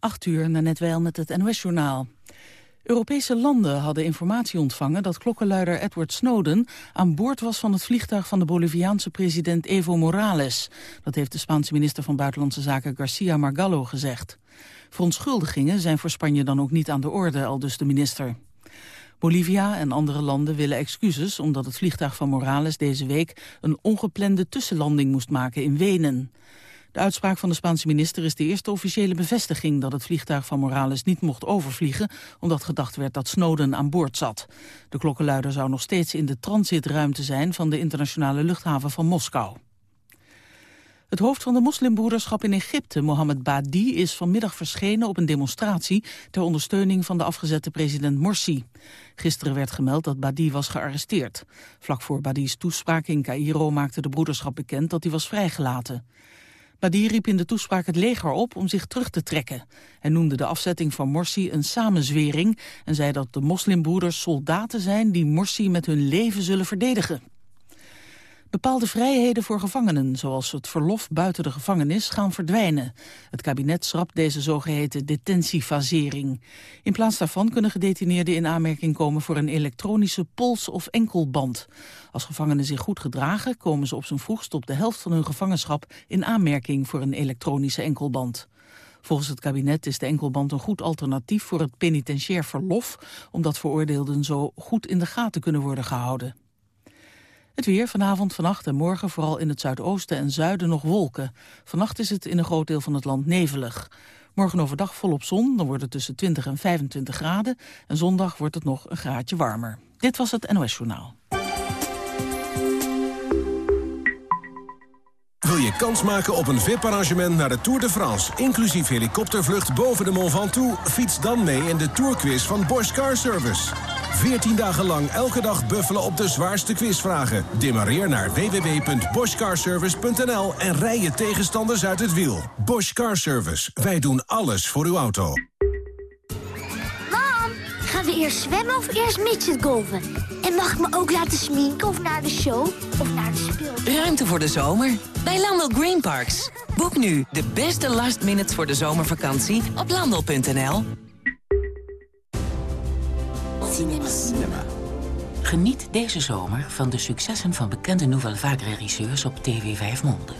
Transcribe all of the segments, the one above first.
8 uur, net wel met het NOS-journaal. Europese landen hadden informatie ontvangen dat klokkenluider Edward Snowden aan boord was van het vliegtuig van de Boliviaanse president Evo Morales. Dat heeft de Spaanse minister van Buitenlandse Zaken Garcia Margallo gezegd. Verontschuldigingen zijn voor Spanje dan ook niet aan de orde, al dus de minister. Bolivia en andere landen willen excuses omdat het vliegtuig van Morales deze week een ongeplande tussenlanding moest maken in Wenen. De uitspraak van de Spaanse minister is de eerste officiële bevestiging dat het vliegtuig van Morales niet mocht overvliegen, omdat gedacht werd dat Snowden aan boord zat. De klokkenluider zou nog steeds in de transitruimte zijn van de internationale luchthaven van Moskou. Het hoofd van de moslimbroederschap in Egypte, Mohammed Badi, is vanmiddag verschenen op een demonstratie ter ondersteuning van de afgezette president Morsi. Gisteren werd gemeld dat Badi was gearresteerd. Vlak voor Badi's toespraak in Cairo maakte de broederschap bekend dat hij was vrijgelaten. Badi riep in de toespraak het leger op om zich terug te trekken. Hij noemde de afzetting van Morsi een samenzwering en zei dat de moslimbroeders soldaten zijn die Morsi met hun leven zullen verdedigen. Bepaalde vrijheden voor gevangenen, zoals het verlof buiten de gevangenis, gaan verdwijnen. Het kabinet schrapt deze zogeheten detentiefasering. In plaats daarvan kunnen gedetineerden in aanmerking komen voor een elektronische pols- of enkelband. Als gevangenen zich goed gedragen, komen ze op zijn vroegst op de helft van hun gevangenschap in aanmerking voor een elektronische enkelband. Volgens het kabinet is de enkelband een goed alternatief voor het penitentiair verlof, omdat veroordeelden zo goed in de gaten kunnen worden gehouden. Het weer vanavond, vannacht en morgen vooral in het zuidoosten en zuiden nog wolken. Vannacht is het in een groot deel van het land nevelig. Morgen overdag volop zon, dan wordt het tussen 20 en 25 graden. En zondag wordt het nog een graadje warmer. Dit was het NOS Journaal. Wil je kans maken op een VIP-arrangement naar de Tour de France... inclusief helikoptervlucht boven de Mont Ventoux? Fiets dan mee in de Tourquiz van Bosch Car Service. 14 dagen lang elke dag buffelen op de zwaarste quizvragen. Demareer naar www.boschcarservice.nl en rij je tegenstanders uit het wiel. Bosch Car Service. Wij doen alles voor uw auto. Mam, gaan we eerst zwemmen of eerst midgetgolven? En mag ik me ook laten sminken of naar de show of naar de speel? Ruimte voor de zomer bij Landel Green Parks. Boek nu de beste last minutes voor de zomervakantie op landel.nl. Cinema. Geniet deze zomer van de successen van bekende Nouvelle Vague regisseurs op TV 5 Monde.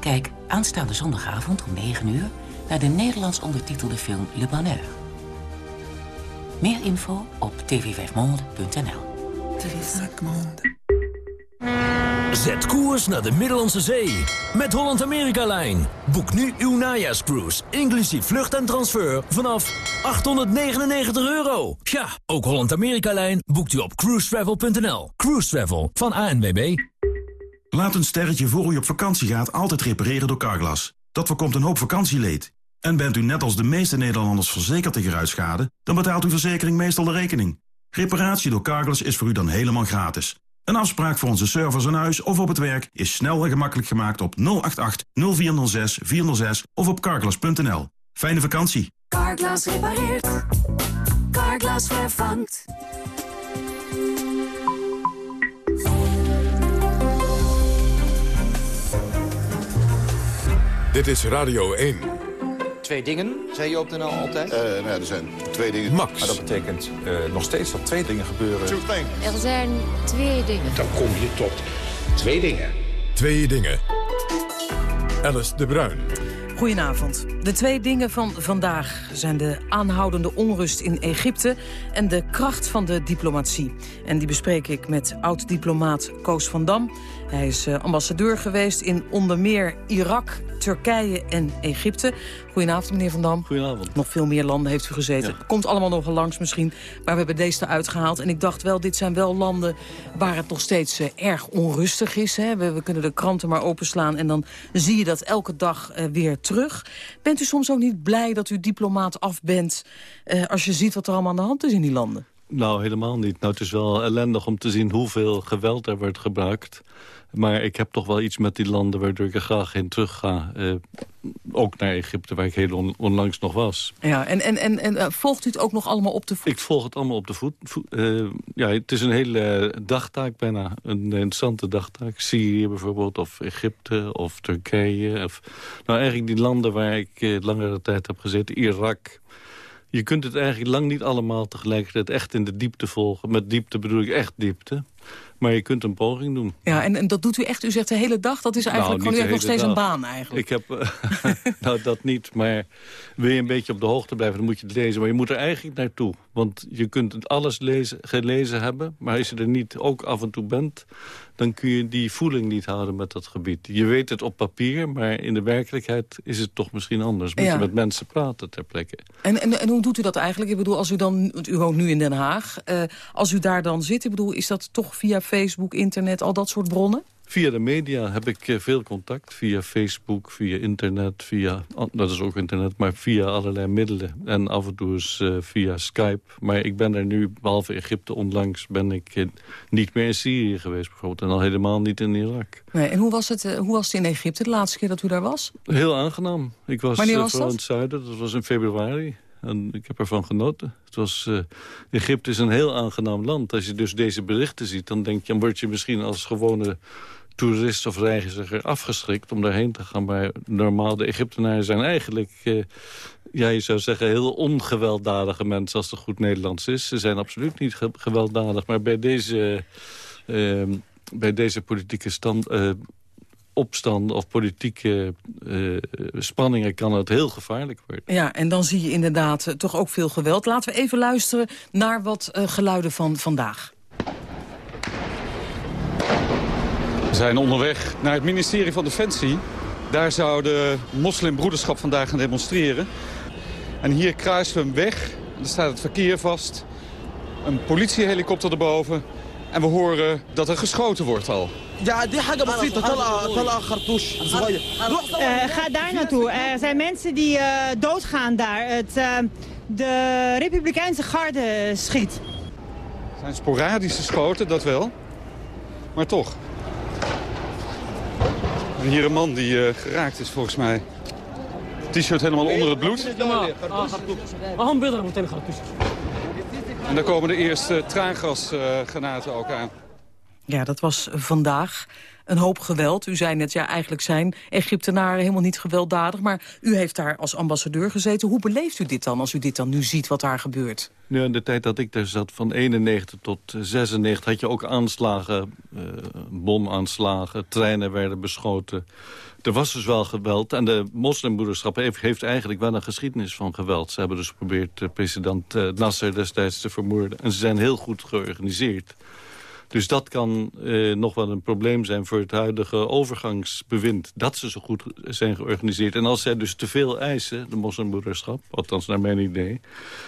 Kijk aanstaande zondagavond om 9 uur naar de Nederlands ondertitelde film Le Bonheur. Meer info op tv5monde.nl. Zet koers naar de Middellandse Zee met Holland-Amerika-lijn. Boek nu uw najaarscruise, inclusief vlucht en transfer, vanaf 899 euro. Ja, ook Holland-Amerika-lijn boekt u op cruisetravel.nl. Cruise Travel van ANWB. Laat een sterretje voor u op vakantie gaat altijd repareren door Carglass. Dat voorkomt een hoop vakantieleed. En bent u net als de meeste Nederlanders verzekerd tegen ruitschade... dan betaalt uw verzekering meestal de rekening. Reparatie door Carglass is voor u dan helemaal gratis. Een afspraak voor onze service aan huis of op het werk is snel en gemakkelijk gemaakt op 088 0406 406 of op carglass.nl. Fijne vakantie. Carglass repareert. Carglass vervangt. Dit is Radio 1. Twee dingen, zei je op de NL altijd? Uh, nou, er zijn twee dingen. Max. Maar dat betekent uh, nog steeds dat twee dingen gebeuren. Er zijn twee dingen. Dan kom je tot twee dingen. Twee dingen. Alice de Bruin. Goedenavond. De twee dingen van vandaag zijn de aanhoudende onrust in Egypte... en de kracht van de diplomatie. En die bespreek ik met oud-diplomaat Koos van Dam. Hij is uh, ambassadeur geweest in onder meer Irak, Turkije en Egypte. Goedenavond, meneer Van Dam. Goedenavond. Nog veel meer landen heeft u gezeten. Ja. Komt allemaal nog langs misschien. Maar we hebben deze eruit gehaald. En ik dacht wel, dit zijn wel landen waar het nog steeds uh, erg onrustig is. Hè. We, we, kunnen de kranten maar openslaan en dan zie je dat elke dag uh, weer terug. Bent u soms ook niet blij dat u diplomaat af bent... als je ziet wat er allemaal aan de hand is in die landen? Nou, helemaal niet. Nou, het is wel ellendig om te zien hoeveel geweld er wordt gebruikt. Maar ik heb toch wel iets met die landen waardoor ik er graag heen terug ga. Uh, ook naar Egypte, waar ik heel onlangs nog was. Ja, en, en, en, en uh, volgt u het ook nog allemaal op de voet? Ik volg het allemaal op de voet. Uh, ja, het is een hele dagtaak bijna. Een interessante dagtaak. Syrië bijvoorbeeld, of Egypte, of Turkije. Of, nou, eigenlijk die landen waar ik langere tijd heb gezeten. Irak, je kunt het eigenlijk lang niet allemaal tegelijkertijd echt in de diepte volgen. Met diepte bedoel ik echt diepte. Maar je kunt een poging doen. Ja, en, en dat doet u echt, u zegt de hele dag, dat is eigenlijk nou, gewoon, u nog steeds een baan eigenlijk. Ik heb, nou dat niet, maar wil je een beetje op de hoogte blijven, dan moet je het lezen. Maar je moet er eigenlijk naartoe. Want je kunt alles lezen, gelezen hebben, maar als je er niet ook af en toe bent dan kun je die voeling niet houden met dat gebied. Je weet het op papier, maar in de werkelijkheid is het toch misschien anders. Moet je met mensen praten ter plekke. En, en, en hoe doet u dat eigenlijk? Ik bedoel, als u dan, u woont nu in Den Haag, uh, als u daar dan zit, ik bedoel, is dat toch via Facebook, internet, al dat soort bronnen? Via de media heb ik eh, veel contact. Via Facebook, via internet, via... Dat is ook internet, maar via allerlei middelen. En af en toe eens uh, via Skype. Maar ik ben er nu, behalve Egypte onlangs... ben ik niet meer in Syrië geweest bijvoorbeeld. En al helemaal niet in Irak. Nee, en hoe was, het, hoe was het in Egypte de laatste keer dat u daar was? Heel aangenaam. Ik was, Wanneer was vooral in het zuiden. Dat was in februari. En ik heb ervan genoten. Het was, uh, Egypte is een heel aangenaam land. Als je dus deze berichten ziet, dan denk je... dan word je misschien als gewone toerist of reiziger afgeschrikt om daarheen te gaan. Maar normaal, de Egyptenaren zijn eigenlijk, uh, ja, je zou zeggen, heel ongewelddadige mensen als het goed Nederlands is. Ze zijn absoluut niet gewelddadig, maar bij deze, uh, bij deze politieke stand, uh, opstanden of politieke uh, spanningen kan het heel gevaarlijk worden. Ja, en dan zie je inderdaad uh, toch ook veel geweld. Laten we even luisteren naar wat geluiden van vandaag. We zijn onderweg naar het ministerie van Defensie. Daar zou de moslimbroederschap vandaag gaan demonstreren. En hier kruisen we een weg. Er staat het verkeer vast. Een politiehelikopter erboven. En we horen dat er geschoten wordt al. Ja, die Ga daar naartoe. Er zijn mensen die uh, doodgaan daar. Het, uh, de Republikeinse garde schiet. Het zijn sporadische schoten, dat wel. Maar toch. En hier een man die uh, geraakt is volgens mij. T-shirt helemaal onder het bloed. En daar komen de eerste traangasgranaten ook aan. Ja, dat was vandaag een hoop geweld. U zei net, ja, eigenlijk zijn Egyptenaren helemaal niet gewelddadig... maar u heeft daar als ambassadeur gezeten. Hoe beleeft u dit dan, als u dit dan nu ziet wat daar gebeurt? Nu, in de tijd dat ik daar zat, van 91 tot 96... had je ook aanslagen, uh, bomaanslagen, treinen werden beschoten. Er was dus wel geweld. En de moslimbroederschap heeft, heeft, eigenlijk wel een geschiedenis van geweld. Ze hebben dus geprobeerd president uh, Nasser destijds te vermoorden. En ze zijn heel goed georganiseerd. Dus dat kan eh, nog wel een probleem zijn voor het huidige overgangsbewind. Dat ze zo goed zijn georganiseerd. En als zij dus te veel eisen, de moslimbroederschap, althans naar mijn idee...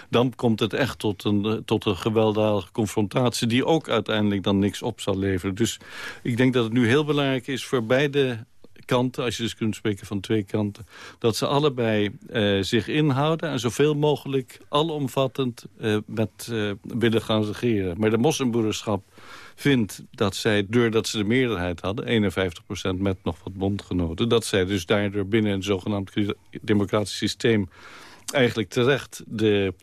dan komt het echt tot een, eh, tot een gewelddadige confrontatie... die ook uiteindelijk dan niks op zal leveren. Dus ik denk dat het nu heel belangrijk is voor beide kanten, als je dus kunt spreken van twee kanten... dat ze allebei uh, zich inhouden en zoveel mogelijk alomvattend uh, met uh, willen gaan regeren. Maar de moslimbroederschap vindt dat zij, doordat ze de meerderheid hadden... 51% met nog wat bondgenoten... dat zij dus daardoor binnen een zogenaamd democratisch systeem... eigenlijk terecht de,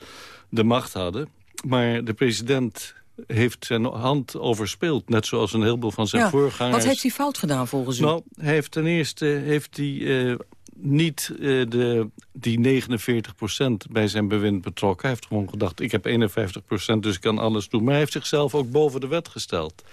de macht hadden. Maar de president heeft zijn hand overspeeld. Net zoals een heleboel van zijn ja, voorgangers. Wat heeft hij fout gedaan volgens u? Nou, hij heeft ten eerste heeft hij, uh, niet uh, de, die 49% bij zijn bewind betrokken. Hij heeft gewoon gedacht, ik heb 51% dus ik kan alles doen. Maar hij heeft zichzelf ook boven de wet gesteld.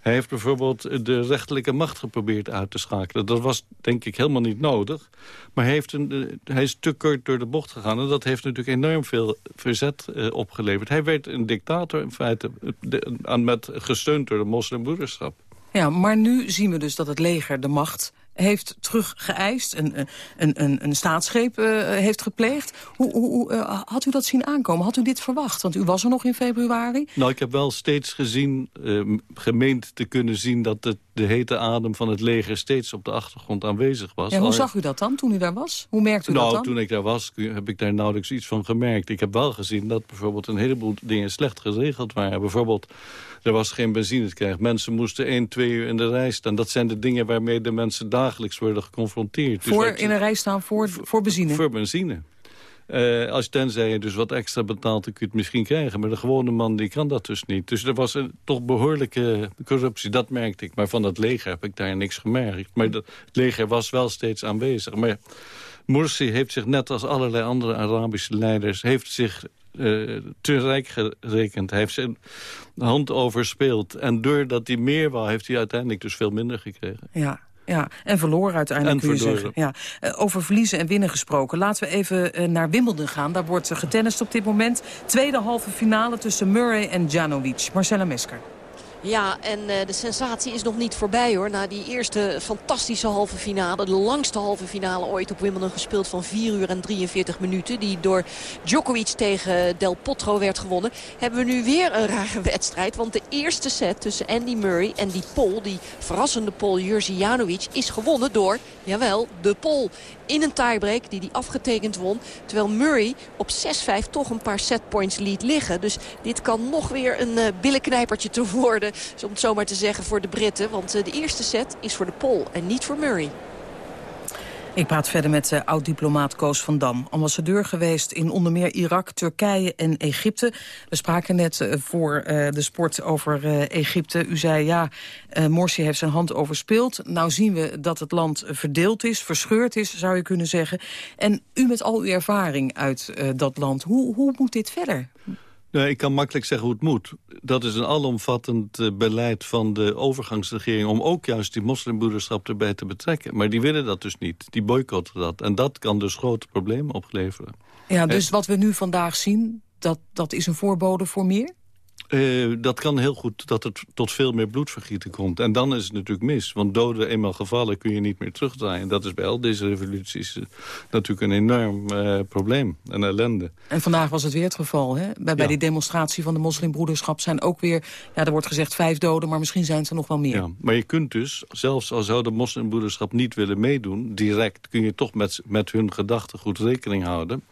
Hij heeft bijvoorbeeld de rechterlijke macht geprobeerd uit te schakelen. Dat was denk ik helemaal niet nodig. Maar hij, heeft een, eh, hij is te kort door de bocht gegaan. En dat heeft natuurlijk enorm veel verzet uh, opgeleverd. Hij werd een dictator in feite, de, met, gesteund door de moslimbroederschap. Ja, maar nu zien we dus dat het leger de macht heeft teruggeëist, een, een, een, een staatsgreep uh, heeft gepleegd. Hoe, hoe uh, had u dat zien aankomen? Had u dit verwacht? Want u was er nog in februari. Nou, ik heb wel steeds gezien, uh, gemeend te kunnen zien... dat het, de hete adem van het leger steeds op de achtergrond aanwezig was. Ja, hoe zag u dat dan, toen u daar was? Hoe merkte u nou, dat dan? toen ik daar was, heb ik daar nauwelijks iets van gemerkt. Ik heb wel gezien dat bijvoorbeeld een heleboel dingen slecht geregeld waren. Bijvoorbeeld er was geen benzine te krijgen. Mensen moesten één, twee uur in de rij staan. Dat zijn de dingen waarmee de mensen dagelijks worden geconfronteerd. Dus voor dus in een rij staan voor, voor benzine? Voor benzine. Uh, als tenzij je dus wat extra betaalt, dan kun je het misschien krijgen. Maar de gewone man die kan dat dus niet. Dus er was een, toch behoorlijke corruptie, dat merkte ik. Maar van het leger heb ik daar niks gemerkt. Maar dat, het leger was wel steeds aanwezig. Maar Morsi heeft zich net als allerlei andere Arabische leiders... heeft zich uh, te rijk gerekend. Hij heeft zijn hand overspeeld. En doordat hij meer wou, heeft hij uiteindelijk dus veel minder gekregen. Ja. Ja, en verloor uiteindelijk, kun je zeggen. Ja. Uh, over verliezen en winnen gesproken. Laten we even uh, naar Wimbledon gaan. Daar wordt uh, getennist op dit moment. Tweede halve finale tussen Murray en Djanovic. Marcella Mesker. Ja, en uh, de sensatie is nog niet voorbij hoor. Na die eerste fantastische halve finale. De langste halve finale ooit op Wimbledon gespeeld van 4 uur en 43 minuten. Die door Djokovic tegen Del Potro werd gewonnen. Hebben we nu weer een rare wedstrijd. Want de eerste set tussen Andy Murray en die Pol, die verrassende Pol Jerzy Janovic, is gewonnen door, jawel, de Pol. In een tiebreak die hij afgetekend won. Terwijl Murray op 6-5 toch een paar setpoints liet liggen. Dus dit kan nog weer een uh, billenknijpertje te worden om het zo maar te zeggen, voor de Britten. Want eh, de eerste set is voor de Pol en niet voor Murray. Ik praat verder met uh, oud-diplomaat Koos van Dam. Ambassadeur geweest in onder meer Irak, Turkije en Egypte. We spraken net uh, voor de sport over Egypte. U zei, ja, Morsi heeft zijn hand overspeeld. Nou zien we dat het land verdeeld is, verscheurd is, zou je kunnen zeggen. En u met al uw ervaring uit dat land, hoe, hoe moet dit verder? Nee, ik kan makkelijk zeggen hoe het moet. Dat is een alomvattend uh, beleid van de overgangsregering... om ook juist die moslimbroederschap erbij te betrekken. Maar die willen dat dus niet. Die boycotten dat. En dat kan dus grote problemen opleveren. Ja, dus wat we nu vandaag zien, dat, dat is een voorbode voor meer? Uh, dat kan heel goed dat het tot veel meer bloedvergieten komt. En dan is het natuurlijk mis. Want doden eenmaal gevallen kun je niet meer terugdraaien. Dat is bij al deze revoluties uh, natuurlijk een enorm uh, probleem. Een ellende. En vandaag was het weer het geval. Hè? Bij, bij die demonstratie van de moslimbroederschap zijn ook weer... Ja, er wordt gezegd vijf doden, maar misschien zijn het er nog wel meer. Ja, maar je kunt dus, zelfs al zou de moslimbroederschap niet willen meedoen... direct kun je toch met, met hun gedachten goed rekening houden...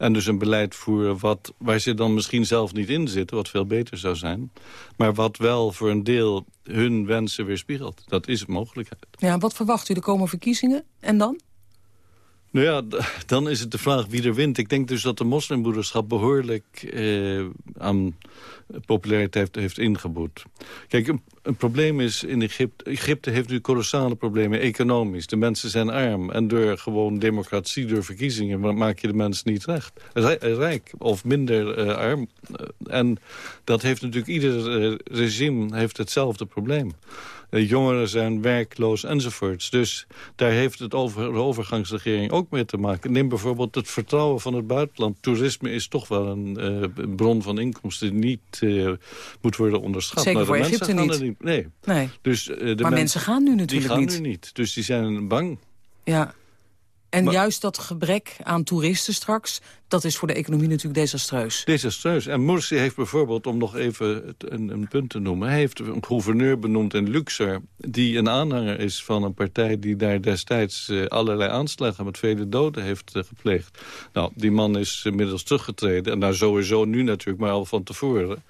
En dus een beleid voeren wat, waar ze dan misschien zelf niet in zitten... wat veel beter zou zijn. Maar wat wel voor een deel hun wensen weerspiegelt. Dat is een mogelijkheid. Ja, wat verwacht u? Er komen verkiezingen en dan? Nou ja, dan is het de vraag wie er wint. Ik denk dus dat de moslimbroederschap behoorlijk eh, aan populariteit heeft ingeboet. Kijk, een, probleem is in Egypte... Egypte heeft nu kolossale problemen economisch. De mensen zijn arm. En door gewoon democratie, door verkiezingen... maak je de mensen niet recht. Rijk of minder uh, arm. En dat heeft natuurlijk... Ieder uh, regime heeft hetzelfde probleem. Uh, jongeren zijn werkloos enzovoorts. Dus daar heeft het over, de overgangsregering ook mee te maken. Neem bijvoorbeeld het vertrouwen van het buitenland. Toerisme is toch wel een uh, bron van inkomsten die niet uh, moet worden onderschat. Zeker nou, voor Egypte niet. niet. Nee. nee. Dus, de maar mensen, mensen gaan nu natuurlijk niet. Die gaan niet. nu niet. Dus die zijn bang. Ja. En maar, juist dat gebrek aan toeristen straks... dat is voor de economie natuurlijk desastreus. Desastreus. En Morsi heeft bijvoorbeeld, om nog even een, een, punt te noemen... hij heeft een gouverneur benoemd in Luxor... die een aanhanger is van een partij... die daar destijds uh, allerlei aanslagen met vele doden heeft uh, gepleegd. Nou, die man is inmiddels teruggetreden. En nou sowieso nu natuurlijk, maar al van tevoren...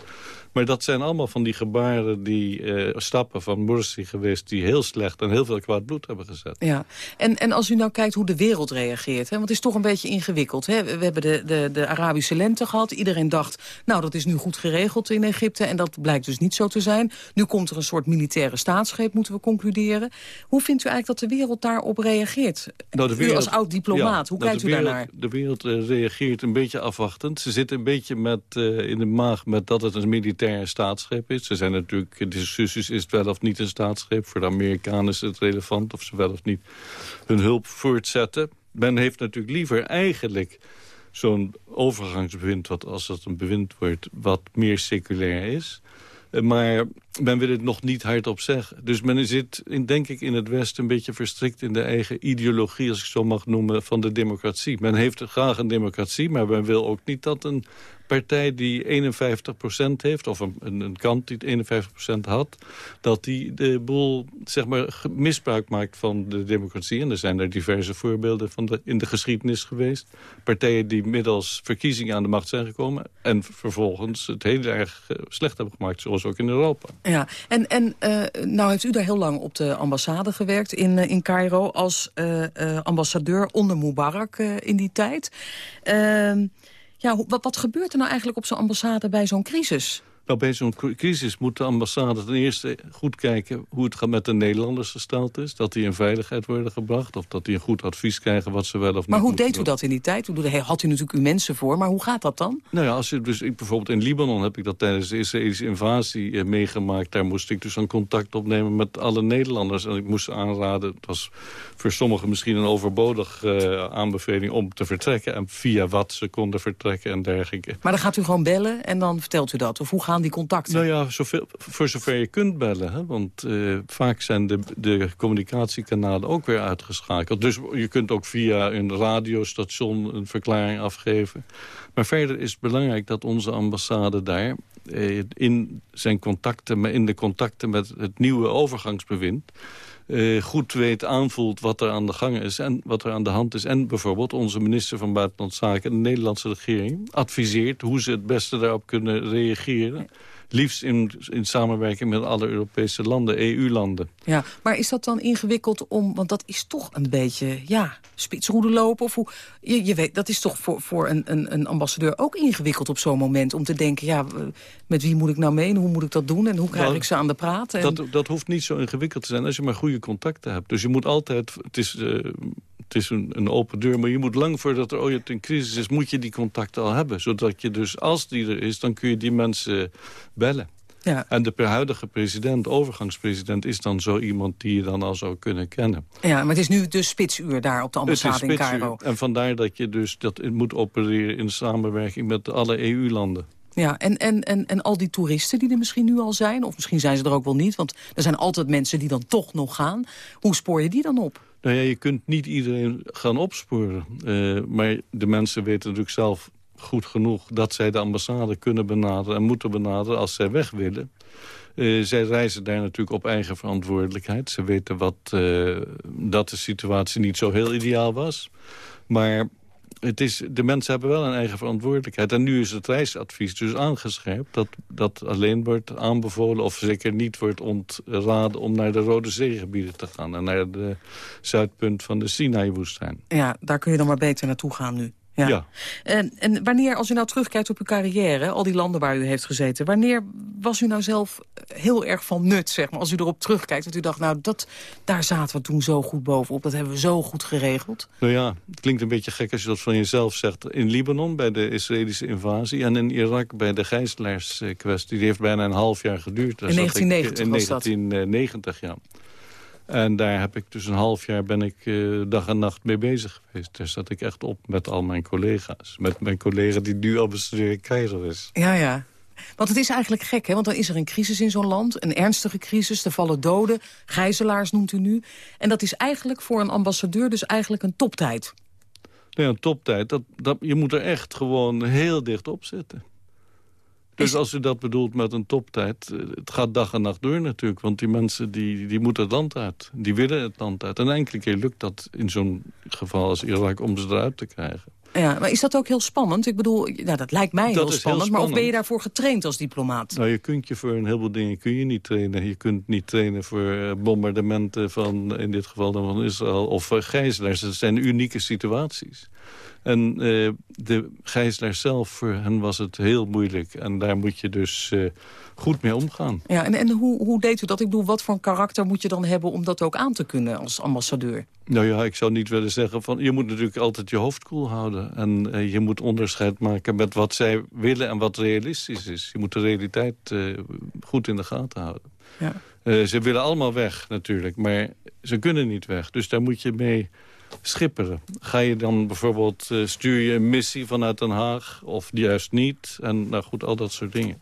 Maar dat zijn allemaal van die gebaren, die uh, stappen van Morsi geweest... die heel slecht en heel veel kwaad bloed hebben gezet. Ja, en, en als u nou kijkt hoe de wereld reageert... Hè, want het is toch een beetje ingewikkeld. Hè? We hebben de, de, de Arabische lente gehad. Iedereen dacht, nou, dat is nu goed geregeld in Egypte. En dat blijkt dus niet zo te zijn. Nu komt er een soort militaire staatsgreep, moeten we concluderen. Hoe vindt u eigenlijk dat de wereld daarop reageert? Nou, de wereld, u als oud-diplomaat, ja, hoe kijkt nou, u daarnaar? De wereld uh, reageert een beetje afwachtend. Ze zit een beetje met, uh, in de maag met dat het een militaire staatsgreep is. Er zijn natuurlijk discussies, is het wel of niet een staatsgreep? Voor de Amerikanen is het relevant of ze wel of niet hun hulp voortzetten. Men heeft natuurlijk liever eigenlijk zo'n overgangsbewind... wat als dat een bewind wordt, wat meer seculair is. Maar men wil het nog niet hardop zeggen. Dus men zit, in, denk ik, in het Westen een beetje verstrikt in de eigen ideologie, als ik zo mag noemen, van de democratie. Men heeft graag een democratie, maar men wil ook niet dat een partij die 51% heeft, of een, een kant die 51% had... dat die de boel zeg maar, misbruik maakt van de democratie. En er zijn er diverse voorbeelden van in de geschiedenis geweest. Partijen die middels verkiezingen aan de macht zijn gekomen... en vervolgens het heel erg eh, slecht hebben gemaakt, zoals ook in Europa. Ja, en, en uh, nou heeft u daar heel lang op de ambassade gewerkt in, uh, in Cairo... als ambassadeur onder Mubarak in die tijd. Ja, wat, wat gebeurt er nou eigenlijk op zo'n ambassade bij zo'n crisis? Nou, bij zo'n crisis moet de ambassade ten eerste goed kijken... hoe het met de Nederlanders gesteld is. Dat die in veiligheid worden gebracht. Of dat die een goed advies krijgen wat ze wel of niet Maar hoe deed u dat in die tijd? Had u natuurlijk uw mensen voor, maar hoe gaat dat dan? Nou ja, als je, dus, ik, bijvoorbeeld in Libanon heb ik dat tijdens de Israëlische invasie eh, meegemaakt. Daar moest ik dus een contact opnemen met alle Nederlanders. En ik moest aanraden, het was voor sommigen misschien een overbodig uh, aanbeveling... om te vertrekken en via wat ze konden vertrekken en dergelijke. Maar dan gaat u gewoon bellen en dan vertelt u dat? Of hoe gaan contacten? Nou ja, zoveel, voor zover je kunt bellen. Hè? Want uh, vaak zijn de, de communicatiekanalen ook weer uitgeschakeld. Dus je kunt ook via een radiostation een verklaring afgeven. Maar verder is het belangrijk dat onze ambassade daar... Eh, in, zijn contacten, in de contacten met het nieuwe overgangsbewind... Uh, goed weet, aanvoelt wat er aan de gang is en wat er aan de hand is. En bijvoorbeeld onze minister van Buitenlandse Zaken, de Nederlandse regering... adviseert hoe ze het beste daarop kunnen reageren. Liefst in, in samenwerking met alle Europese landen, EU-landen. Ja, maar is dat dan ingewikkeld om... want dat is toch een beetje, ja, spitsroede lopen? Of hoe, je, je weet, dat is toch voor, voor een, een, een ambassadeur ook ingewikkeld op zo'n moment... om te denken, ja, met wie moet ik nou mee en hoe moet ik dat doen... en hoe krijg nou, ik ze aan de praat? En... Dat, dat hoeft niet zo ingewikkeld te zijn als je maar goede contacten hebt. Dus je moet altijd... Het is, uh, het is een, een, open deur, maar je moet lang voordat er ooit een crisis is... moet je die contacten al hebben. Zodat je dus, als die er is, dan kun je die mensen bellen. Ja. En de huidige president, overgangspresident, is dan zo iemand die je dan al zou kunnen kennen. Ja, maar het is nu de spitsuur daar op de ambassade in Cairo. En vandaar dat je dus dat moet opereren in samenwerking met alle EU-landen. Ja, en, en, en, en al die toeristen die er misschien nu al zijn... of misschien zijn ze er ook wel niet, want er zijn altijd mensen die dan toch nog gaan. Hoe spoor je die dan op? Nou ja, je kunt niet iedereen gaan opsporen. Uh, maar de mensen weten natuurlijk zelf goed genoeg... dat zij de ambassade kunnen benaderen en moeten benaderen als zij weg willen. Uh, zij reizen daar natuurlijk op eigen verantwoordelijkheid. Ze weten wat, uh, dat de situatie niet zo heel ideaal was. Maar het is, de mensen hebben wel een eigen verantwoordelijkheid. En nu is het reisadvies dus aangescherpt... dat, dat alleen wordt aanbevolen of zeker niet wordt ontraden... om naar de Rode Zeegebieden te gaan... en naar de zuidpunt van de Sinai-woestijn. Ja, daar kun je dan maar beter naartoe gaan nu. Ja. En, en wanneer, als u nou terugkijkt op uw carrière, al die landen waar u heeft gezeten... wanneer was u nou zelf heel erg van nut, zeg maar, als u erop terugkijkt... dat u dacht, nou, dat, daar zaten we toen zo goed bovenop, dat hebben we zo goed geregeld? Nou ja, het klinkt een beetje gek als je dat van jezelf zegt. In Libanon, bij de Israëlische invasie... en in Irak, bij de gijzelaarskwestie, die heeft bijna een half jaar geduurd. in 1990 in was 1990, ja. En daar heb ik dus een half jaar ben ik uh, dag en nacht mee bezig geweest. Daar zat ik echt op met al mijn collega's. Met mijn collega die nu al bestudeerd keizer is. Ja, ja. Want het is eigenlijk gek, hè? want dan is er een crisis in zo'n land. Een ernstige crisis, er vallen doden. Gijzelaars noemt u nu. En dat is eigenlijk voor een ambassadeur dus eigenlijk een toptijd. Nee, een toptijd. Dat, dat, je moet er echt gewoon heel dicht op zitten. Dus als u dat bedoelt met een toptijd, eh, het gaat dag en nacht door natuurlijk. Want die mensen die, die moeten het land uit. Die willen het land uit. En enkele keer lukt dat in zo'n geval als Irak om ze eruit te krijgen. Ja, maar is dat ook heel spannend? Ik bedoel, nou, dat lijkt mij heel spannend, heel, spannend, Maar of ben je daarvoor getraind als diplomaat? Nou, je kunt je voor een heleboel dingen kun je niet trainen. Je kunt niet trainen voor eh, bombardementen van, in dit geval dan van Israël... of uh, gijzelaars. Dat zijn unieke situaties. En uh, de gijzelaar zelf, voor hen was het heel moeilijk. En daar moet je dus uh, goed mee omgaan. Ja, en, en hoe, hoe deed u dat? Ik bedoel, wat voor een karakter moet je dan hebben om dat ook aan te kunnen als ambassadeur? Nou ja, ik zou niet willen zeggen van... je moet natuurlijk altijd je hoofd koel houden. En uh, je moet onderscheid maken met wat zij willen en wat realistisch is. Je moet de realiteit goed in de gaten houden. Ja. ze willen allemaal weg natuurlijk, maar ze kunnen niet weg. Dus daar moet je mee schipperen. Ga je dan bijvoorbeeld, uh, stuur je een missie vanuit Den Haag of juist niet? En nou goed, al dat soort dingen.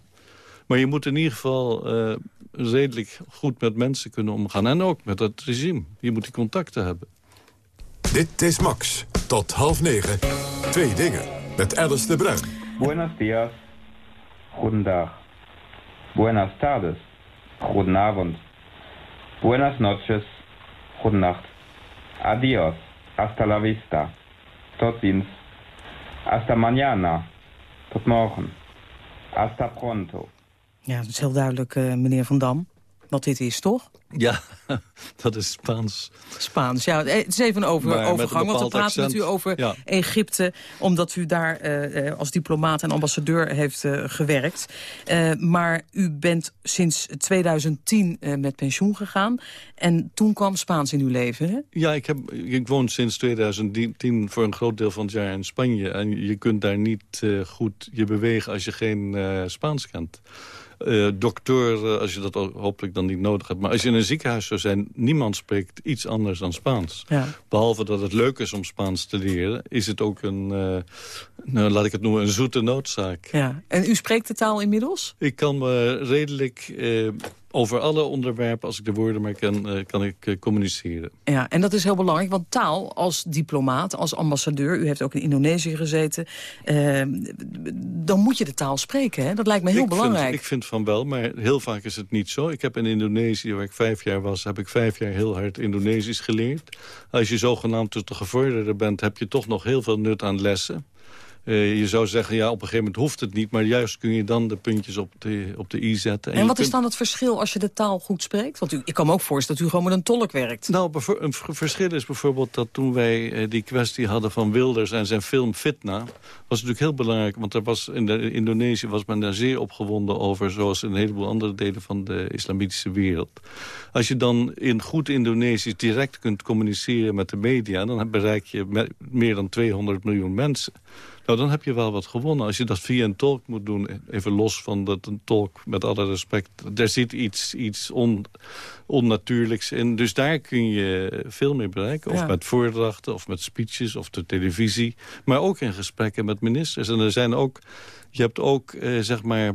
Maar je moet in ieder geval uh, redelijk goed met mensen kunnen omgaan. En ook met het regime. Je moet die contacten hebben. Dit is Max. Tot half negen. Twee dingen. Met Alice de Bruin. Buenos dias. Goedendag. Buenas tardes. Goedenavond. Buenas noches. Goedenacht. Adios. Hasta la vista. Tot ziens. Hasta mañana. Tot morgen. Hasta pronto. Ja, dat is heel duidelijk, uh, meneer Van Dam, wat dit is, toch? Ja, dat is Spaans. Spaans, ja. Het is even een over, overgang, want we praten met u over Egypte... omdat u daar uh, als diplomaat en ambassadeur heeft uh, gewerkt. Uh, maar u bent sinds 2010 met pensioen gegaan. En toen kwam Spaans in uw leven, hè? Ja, ik, heb, ik woon sinds 2010 voor een groot deel van het jaar in Spanje. En je kunt daar niet goed je bewegen als je geen Spaans kent uh, dokter, uh, als je dat hopelijk dan niet nodig hebt. Maar als je in een ziekenhuis zou zijn, niemand spreekt iets anders dan Spaans. Ja. Behalve dat het leuk is om Spaans te leren, is het ook een, uh, nou, laat ik het noemen, een zoete noodzaak. Ja. En u spreekt de taal inmiddels? Ik kan me redelijk over alle onderwerpen, als ik de woorden maar ken, uh, kan ik uh, communiceren. Ja, en dat is heel belangrijk, want taal als diplomaat, als ambassadeur... u heeft ook in Indonesië gezeten, uh, dan moet je de taal spreken. Hè? Dat lijkt me heel ik belangrijk. Vind, ik vind van wel, maar heel vaak is het niet zo. Ik heb in Indonesië, waar ik vijf jaar was... heb ik vijf jaar heel hard Indonesisch geleerd. Als je zogenaamd tot de gevorderde bent... heb je toch nog heel veel nut aan lessen. Uh, je zou zeggen, ja, op een gegeven moment hoeft het niet... maar juist kun je dan de puntjes op de, op de i zetten. En, en wat is dan het verschil als je de taal goed spreekt? Want u, ik kan me ook voorstellen dat u gewoon met een tolk werkt. Nou, een verschil is bijvoorbeeld dat toen wij uh, die kwestie hadden... van Wilders en zijn film Fitna... was natuurlijk heel belangrijk, want er was in de, Indonesië was men daar zeer opgewonden over... zoals in een heleboel andere delen van de islamitische wereld. Als je dan in goed Indonesisch direct kunt communiceren met de media... dan bereik je meer dan 200 miljoen mensen... Nou, dan heb je wel wat gewonnen. Als je dat via een tolk moet doen, even los van dat een tolk, met alle respect... daar zit iets, iets on, onnatuurlijks in. Dus daar kun je veel meer bereiken. Of met voordrachten, of met speeches, of de televisie. Maar ook in gesprekken met ministers. En er zijn ook, je hebt ook, eh, zeg maar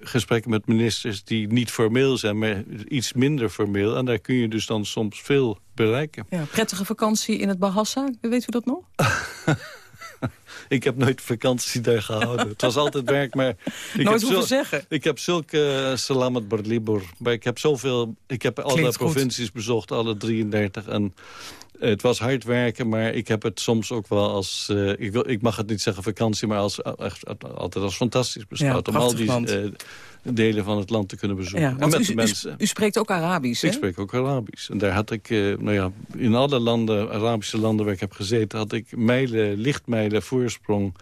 gesprekken met ministers die niet formeel zijn, maar iets minder formeel. En daar kun je dus dan soms veel bereiken. Ja, prettige vakantie in het Bahassa, weet u dat nog? ik heb nooit vakantie daar gehouden. het was altijd werk, maar... Ik nooit hoeven zeggen. Ik heb zulke uh, salamat barlibor. Maar ik heb zoveel... Ik heb alle provincies bezocht, alle 33. En het was hard werken, maar ik heb het soms ook wel als... Uh, ik, wil, ik mag het niet zeggen vakantie, maar als, echt, altijd als fantastisch beschouwd. Ja, om al die uh, delen van het land te kunnen bezoeken. Ja, met u, mensen. U, u, spreekt ook Arabisch, Ik spreek ook Arabisch. En daar had ik, uh, nou ja, in alle landen, Arabische landen waar ik heb gezeten... had ik mijlen, lichtmijlen voorsprong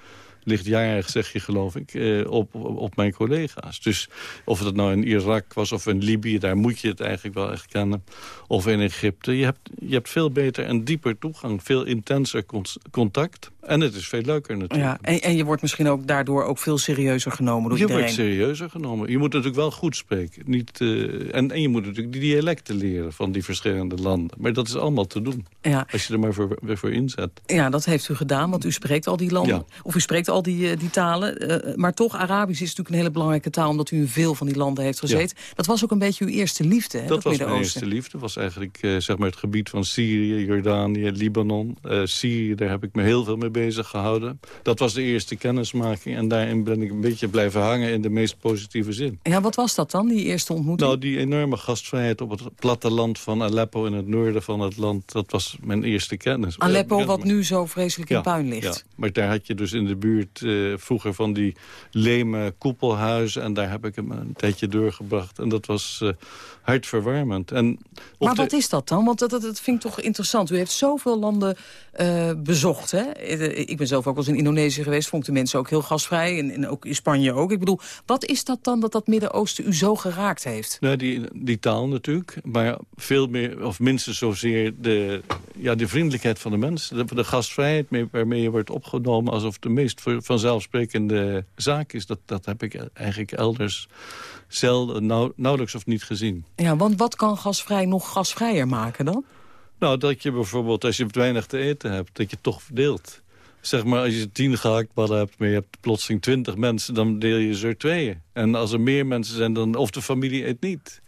lichtjarig, zeg je geloof ik, eh, op, op mijn collega's. Dus of het nou in Irak was of in Libië, daar moet je het eigenlijk wel echt kennen. Of in Egypte. Je hebt, je hebt veel beter en dieper toegang, veel intenser contact. En het is veel leuker natuurlijk. Ja, en, en je wordt misschien ook daardoor ook veel serieuzer genomen door je iedereen. Je wordt serieuzer genomen. Je moet natuurlijk wel goed spreken. Niet, uh, en, en je moet natuurlijk die dialecten leren van die verschillende landen. Maar dat is allemaal te doen. Ja. Als je er maar voor, voor inzet. Ja, dat heeft u gedaan, want u spreekt al die landen. Of u spreekt al die, uh, die talen. Uh, maar toch, Arabisch is natuurlijk een hele belangrijke taal... omdat u in veel van die landen heeft gezeten. Ja. Dat was ook een beetje uw eerste liefde, hè, dat, dat was mijn eerste liefde. Was eigenlijk zeg maar het gebied van Syrië, Jordanië, Libanon. Syrië, daar heb ik me heel veel mee bezig gehouden. Dat was de eerste kennismaking. En daarin ben ik een beetje blijven hangen in de meest positieve zin. Ja, wat was dat dan, die eerste ontmoeting? Nou, die enorme gastvrijheid op het platteland van Aleppo... in het noorden van het land, dat was mijn eerste kennis. Aleppo, wat nu zo vreselijk in puin ligt. Ja, maar daar had je dus in de buurt uh, vroeger van die leme koepelhuizen... en daar heb ik hem een tijdje doorgebracht. En dat was... Uh, hartverwarmend. En maar wat is dat dan? Want dat, dat, dat vind ik toch interessant. U heeft zoveel landen uh, bezocht. Hè? Ik ben zelf ook wel eens in Indonesië geweest. Vond ik de mensen ook heel gasvrij. En, en ook in Spanje ook. Ik bedoel, wat is dat dan dat dat Midden-Oosten u zo geraakt heeft? Nou, die, die taal natuurlijk. Maar veel meer, of minstens zozeer, de, ja, de vriendelijkheid van de mensen. De, de gastvrijheid mee, waarmee je wordt opgenomen... alsof de meest vanzelfsprekende zaak is. Dat, dat heb ik eigenlijk elders zelden, nou, nauwelijks of niet gezien. Ja, want wat kan gasvrij nog gasvrijer maken dan? Nou, dat je bijvoorbeeld, als je weinig te eten hebt, dat je toch verdeelt. zeg maar, als je tien gehaktballen hebt... maar je hebt plotseling twintig mensen, dan deel je ze er tweeën. En als er meer mensen zijn, dan... of de familie eet niet.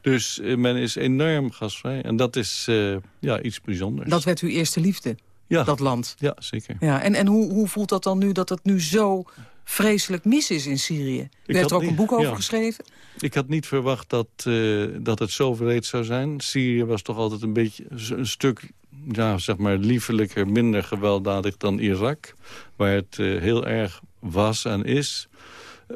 Dus eh, men is enorm gasvrij. En dat is uh, ja, iets bijzonders. Dat werd uw eerste liefde, ja. dat land? Ja, zeker. Ja, en en hoe, hoe voelt dat dan nu dat het nu zo vreselijk mis is in Syrië? U Ik heeft er ook een boek over ja. geschreven. Ik had niet verwacht dat, eh, dat het zo wreed zou zijn. Syrië was toch altijd een beetje een stuk ja, zeg maar liefelijker, minder gewelddadig dan Irak. Waar het eh, heel erg was en is.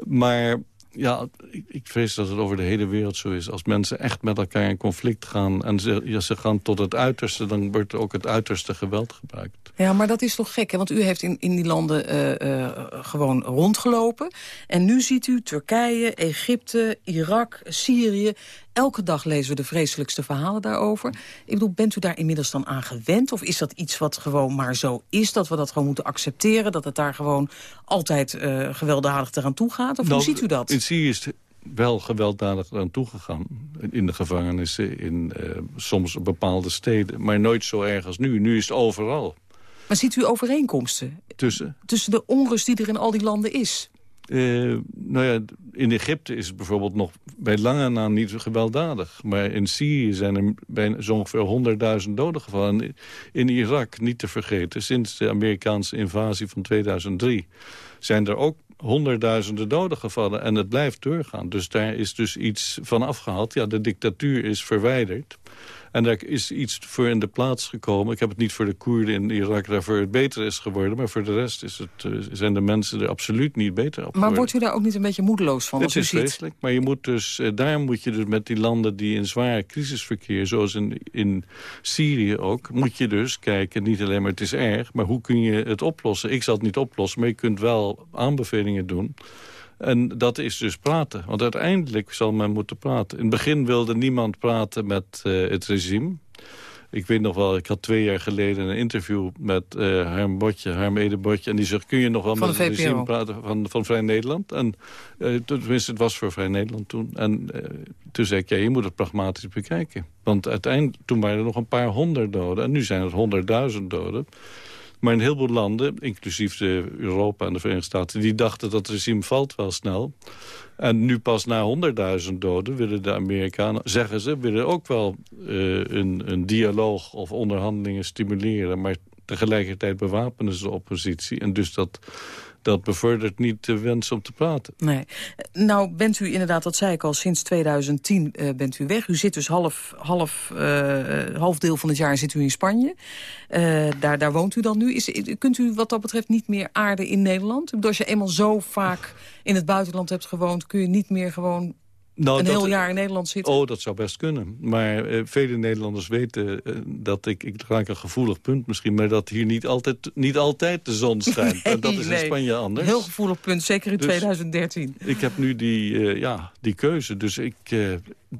Maar ja, ik, ik vrees dat het over de hele wereld zo is. Als mensen echt met elkaar in conflict gaan... en ze, gaan tot het uiterste, dan wordt ook het uiterste geweld gebruikt. Ja, maar dat is toch gek, hè? Want u heeft in, in die landen eh, eh, gewoon rondgelopen. En nu ziet u Turkije, Egypte, Irak, Syrië. Elke dag lezen we de vreselijkste verhalen daarover. Ik bedoel, bent u daar inmiddels dan aan gewend? Of is dat iets wat gewoon maar zo is? Dat we dat gewoon moeten accepteren? Dat het daar gewoon altijd eh, gewelddadig eraan toe gaat? Of Nou, hoe ziet u dat? In Syrië is het wel gewelddadig aan toegegaan. In de gevangenissen, in eh, soms bepaalde steden. Maar nooit zo erg als nu. Nu is het overal. Maar ziet u overeenkomsten Tussen. tussen de onrust die er in al die landen is? Eh, nou ja, in Egypte is het bijvoorbeeld nog bij lange na niet gewelddadig. Maar in Syrië zijn er bijna zo ongeveer 100.000 doden gevallen. En In Irak, niet te vergeten, sinds de Amerikaanse invasie van 2003... zijn er ook honderdduizenden doden gevallen. En het blijft doorgaan. Dus daar is dus iets van afgehaald. Ja, de dictatuur is verwijderd. En daar is iets voor in de plaats gekomen. Ik heb het niet voor de Koerden in Irak daarvoor het beter is geworden. Maar voor de rest is het, eh, zijn de mensen er absoluut niet beter op Maar wordt u daar ook niet een beetje moedeloos van? Het is vreselijk, maar je moet dus, eh, daar moet je dus met die landen die in zware crisis verkeren... zoals in, in Syrië ook, moet je dus kijken, niet alleen maar het is erg... maar hoe kun je het oplossen? Ik zal het niet oplossen, maar je kunt wel aanbevelingen doen... En dat is dus praten. Want uiteindelijk zal men moeten praten. In het begin wilde niemand praten met eh, het regime. Ik weet nog wel, ik had twee jaar geleden een interview met eh Harm Botje, Harm Ede Botje. En die zegt, kun je nog wel Van met het regime praten van, van Vrij Nederland? En eh, tenminste, het was voor Vrij Nederland toen. En toen zei ik, ja, je moet het pragmatisch bekijken. Want uiteindelijk, toen waren er nog een paar honderd doden. En nu zijn het honderdduizend doden. Maar in heel veel landen, inclusief Europa en de Verenigde Staten... die dachten dat het regime valt wel snel. En nu pas na honderdduizend doden willen de Amerikanen, zeggen ze... willen ook wel eh, een, een dialoog of onderhandelingen stimuleren. Maar tegelijkertijd bewapenen ze de oppositie. En dus dat, dat bevordert niet de wens om te praten. Nee. Nou bent u inderdaad, dat zei ik al, sinds 2010 eh, bent u weg. U zit dus half, half, eh, half deel van het jaar zit u in Spanje. Eh, daar, daar woont u dan nu. Is, kunt u wat dat betreft niet meer aarden in Nederland? Als je eenmaal zo vaak in het buitenland hebt gewoond... kun je niet meer gewoon Nou, een dat- heel jaar in Nederland zitten? Oh, dat zou best kunnen. Maar eh, vele Nederlanders weten eh, dat ik... Ik raak een gevoelig punt misschien... maar dat hier niet altijd, niet altijd de zon schijnt. en dat is in. Spanje anders. Heel gevoelig punt, zeker in Dus- 2013. Ik heb nu die, eh, ja, die keuze. Dus ik,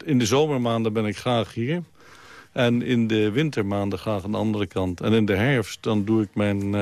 in de zomermaanden ben ik graag hier. En in de wintermaanden graag aan de andere kant. En in de herfst dan doe ik mijn...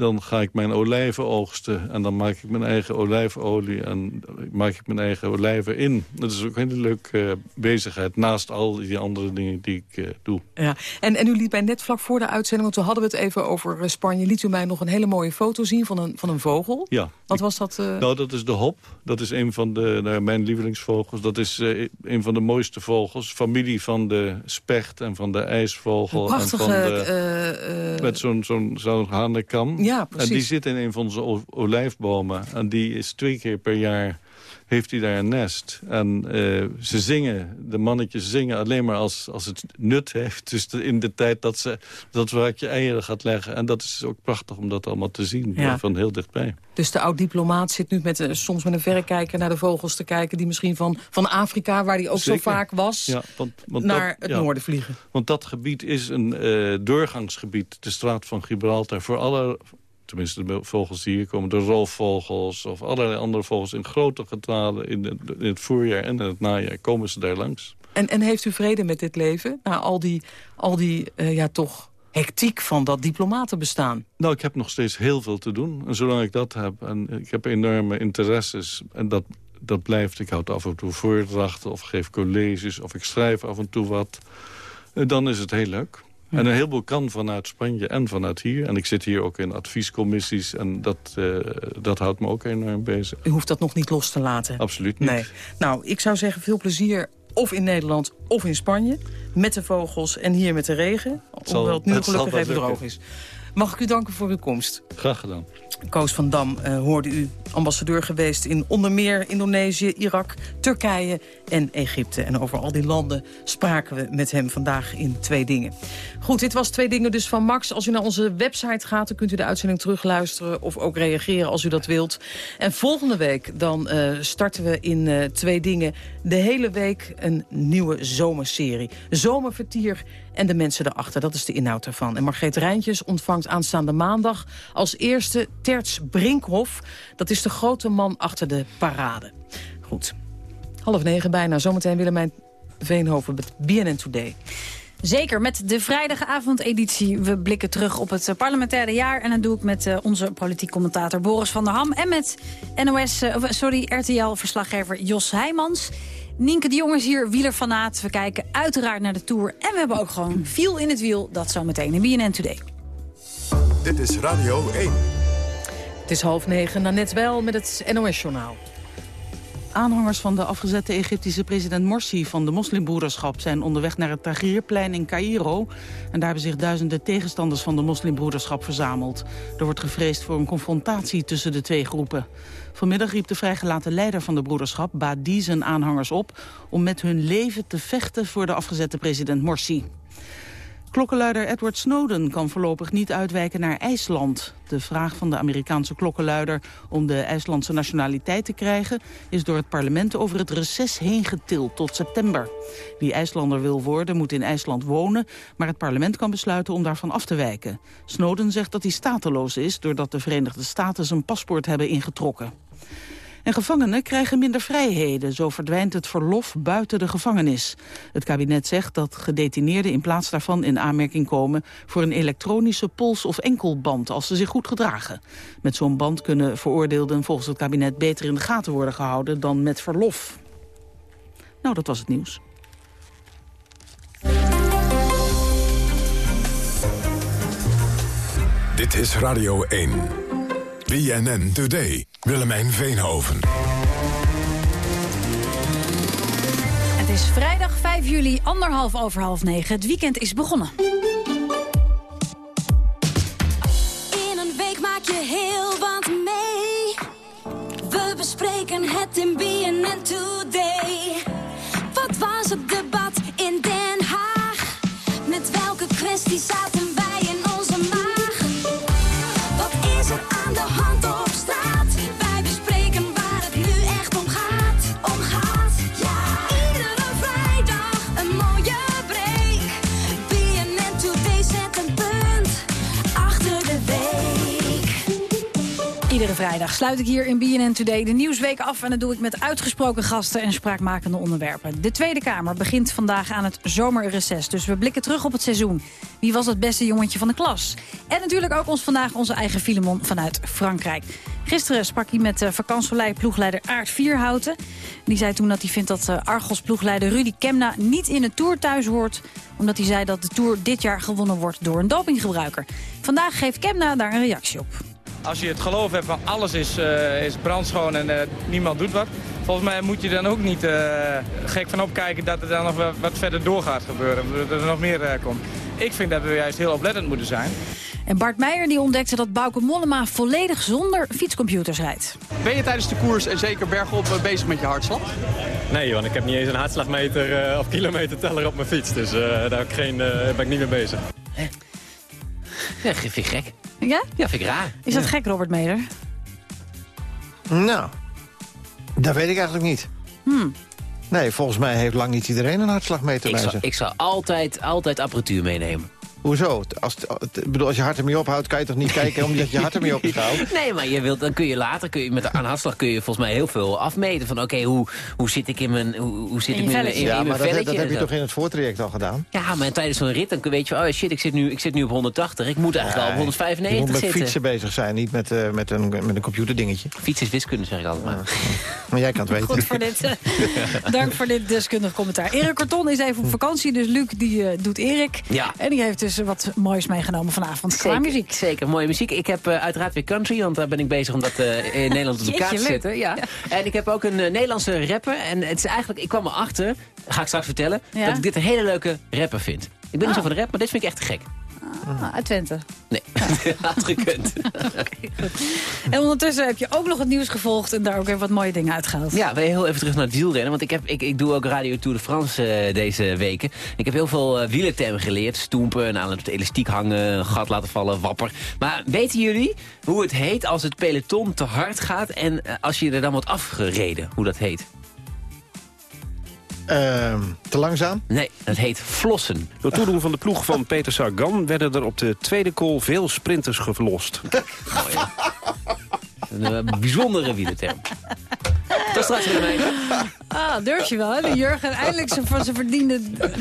dan ga ik mijn olijven oogsten. En dan maak ik mijn eigen olijfolie. En maak ik mijn eigen olijven in. Dat is ook een hele leuke eh, bezigheid. Naast al die andere dingen die ik eh, doe. Ja. En, en u liet mij net vlak voor de uitzending, want toen hadden we het even over eh, Spanje... liet u mij nog een hele mooie foto zien van een, van een vogel. Ja. Wat was dat? Nou, dat is de hop. Dat is een van de, nou, mijn lievelingsvogels. Dat is een van de mooiste vogels. Familie van de specht en van de ijsvogel. Een prachtige... en van de, met zo'n zo'n zo'n hanekam. Ja, precies. En die zit in een van onze olijfbomen. En die is twee keer per jaar heeft hij daar een nest. En eh, ze zingen, de mannetjes zingen alleen maar als, als het nut heeft. Dus de- in de tijd dat, ze, dat je eieren gaat leggen. En dat is ook prachtig om dat allemaal te zien, Ja. eh, van heel dichtbij. Dus de oud-diplomaat zit nu met, eh, soms met een verrekijker naar de vogels te kijken... die misschien van, van Afrika, waar die ook Zeker. zo vaak was... Ja, want, want naar dat- het ja. noorden vliegen. Want dat gebied is een doorgangsgebied, de straat van Gibraltar... voor alle, tenminste de vogels die hier komen, de roofvogels... of allerlei andere vogels in grote getalen in het, in het voorjaar en in het najaar komen ze daar langs. En, en heeft u vrede met dit leven? Na al die, al die eh, ja, toch hectiek van dat diplomatenbestaan. Nou, ik heb nog steeds heel veel te doen. En zolang ik dat heb, en ik heb enorme interesses... en dat, dat blijft, ik houd af en toe voordrachten of geef colleges... of ik schrijf af en toe wat, eh, dan is het heel leuk. En een heleboel kan vanuit Spanje en vanuit hier. En ik zit hier ook in adviescommissies en dat, uh, dat houdt me ook enorm bezig. U hoeft dat nog niet los te laten? Absoluut niet. Nee. Nou, ik zou zeggen veel plezier of in Nederland of in Spanje. Met de vogels en hier met de regen. Hoewel het nu gelukkig even droog is. Mag ik u danken voor uw komst? Graag gedaan. Koos van Dam uh, hoorde u ambassadeur geweest in onder meer Indonesië, Irak, Turkije en Egypte. En over al die landen spraken we met hem vandaag in Twee Dingen. Goed, dit was Twee Dingen dus van Max. Als u naar onze website gaat, dan kunt u de uitzending terugluisteren... of ook reageren als u dat wilt. En volgende week dan uh, starten we in uh, Twee Dingen de hele week een nieuwe zomerserie. Zomervertier en de mensen erachter. Dat is de inhoud daarvan. En Margreet Rijntjes ontvangt aanstaande maandag als eerste Terts Brinkhoff. Dat is de grote man achter de parade. Goed. Half negen bijna. Zometeen Willemijn Veenhoven met BNN Today. Zeker, met de vrijdagavondeditie. We blikken terug op het parlementaire jaar. En dat doe ik met uh, onze politiek commentator Boris van der Ham. En met NOS, uh, sorry, RTL-verslaggever Jos Heijmans. Nienke de Jong is hier, wielerfanaat. We kijken uiteraard naar de Tour. En we hebben ook gewoon viel in het wiel. Dat zometeen in BNN Today. Dit is Radio 1. Het is half negen, nou net wel met het NOS-journaal. Aanhangers van de afgezette Egyptische president Morsi van de moslimbroederschap zijn onderweg naar het Tahrirplein in Cairo. En daar hebben zich duizenden tegenstanders van de moslimbroederschap verzameld. Er wordt gevreesd voor een confrontatie tussen de twee groepen. Vanmiddag riep de vrijgelaten leider van de broederschap, Badi, zijn aanhangers op... om met hun leven te vechten voor de afgezette president Morsi. Klokkenluider Edward Snowden kan voorlopig niet uitwijken naar IJsland. De vraag van de Amerikaanse klokkenluider om de IJslandse nationaliteit te krijgen... is door het parlement over het reces heen getild tot september. Wie IJslander wil worden moet in IJsland wonen... maar het parlement kan besluiten om daarvan af te wijken. Snowden zegt dat hij stateloos is... doordat de Verenigde Staten zijn paspoort hebben ingetrokken. En gevangenen krijgen minder vrijheden. Zo verdwijnt het verlof buiten de gevangenis. Het kabinet zegt dat gedetineerden in plaats daarvan in aanmerking komen... voor een elektronische pols- of enkelband als ze zich goed gedragen. Met zo'n band kunnen veroordeelden volgens het kabinet beter in de gaten worden gehouden dan met verlof. Nou, dat was het nieuws. Dit is Radio 1. BNN Today. Willemijn Veenhoven. Het is vrijdag 5 juli, anderhalf over half negen. Het weekend is begonnen. In een week maak je heel wat mee. We bespreken het in BNN Today. Wat was het debat in Den Haag? Met welke kwestie zaten vrijdag sluit ik hier in BNN Today de Nieuwsweek af... en dat doe ik met uitgesproken gasten en spraakmakende onderwerpen. De Tweede Kamer begint vandaag aan het zomerreces. Dus we blikken terug op het seizoen. Wie was het beste jongetje van de klas? En natuurlijk ook ons vandaag onze eigen Filemon vanuit Frankrijk. Gisteren sprak hij met uh, vakantieploegleider Aart Vierhouten. Die zei toen dat hij vindt dat uh, Argos-ploegleider Rudy Kemna... niet in de Tour thuis hoort, omdat hij zei dat de Tour dit jaar gewonnen wordt door een dopinggebruiker. Vandaag geeft Kemna daar een reactie op. Als je het geloof hebt van alles is, uh, is brandschoon en uh, niemand doet wat... volgens mij moet je dan ook niet uh, gek van opkijken dat er dan nog wat, wat verder door gaat gebeuren. Dat er nog meer komt. Ik vind dat we juist heel oplettend moeten zijn. En Bart Meijer die ontdekte dat Bauke Mollema volledig zonder fietscomputers rijdt. Ben je tijdens de koers en zeker bergop bezig met je hartslag? Nee, want ik heb niet eens een hartslagmeter of kilometerteller op mijn fiets. Dus daar heb ik geen, ben ik niet mee bezig. Hè? Ja, vind ik gek. Ja? Ja, vind ik raar. Is dat gek, Robert Meder? Nou, dat weet ik eigenlijk niet. Hmm. Nee, volgens mij heeft lang niet iedereen een hartslagmeter bij zich. Ik zou altijd, altijd apparatuur meenemen. Hoezo? Als, bedoel, als je hart ermee ophoudt, kan je toch niet kijken omdat je hart ermee op is gehouden? Nee, maar je wilt, dan kun je later, kun je met de, aan hartslag kun je volgens mij heel veel afmeten. Van oké, hoe, hoe zit ik in mijn, hoe, hoe zit In ik in, velletje. in, Ja, in maar mijn dat, heb je toch in het voortraject al gedaan? Ja, maar tijdens zo'n rit dan weet je, oh shit, ik zit nu, ik zit nu op 180. Ik moet eigenlijk al op je moet 195 met zitten. fietsen bezig zijn, niet met, eh, met, een, met een computerdingetje. Fietsen is wiskunde, zeg ik altijd maar. Maar jij kan het weten. Goed voor dit. eh, dank voor dit deskundig commentaar. Erik Corton is even op vakantie, dus Luc die eh, doet Erik. Ja. En die heeft dus dus wat moois meegenomen vanavond Zeker, muziek. Zeker, mooie muziek. Ik heb uh, uiteraard weer country, want daar ben ik bezig om dat uh, in Nederland op elkaar te zetten. Ja. ja. En ik heb ook een uh, Nederlandse rapper. En het is eigenlijk, ik kwam erachter, ga ik straks vertellen, ja? dat ik dit een hele leuke rapper vind. Ik ben niet zo van de rap, maar dit vind ik echt te gek. Ah, uit Twente. Nee, had gekund. okay, en ondertussen heb je ook nog het nieuws gevolgd... en daar ook even wat mooie dingen uitgehaald. Ja, we heel even terug naar het wielrennen. Want ik, heb, ik, ik doe ook Radio Tour de France uh, deze weken. Ik heb heel veel uh, wielertermen geleerd. Stoempen, aan het elastiek hangen, gat laten vallen, wapper. Maar weten jullie hoe het heet als het peloton te hard gaat... en uh, als je er dan wordt afgereden, hoe dat heet? Uh, te langzaam? Nee, dat heet flossen. Door toedoen van de ploeg van Peter Sagan... werden er op de tweede call veel sprinters verlost. Mooi, Een uh, bijzondere wielerterm. Tot straks weer mee. Ah, durf je wel, hè? De Jurgen eindelijk van zijn verdiende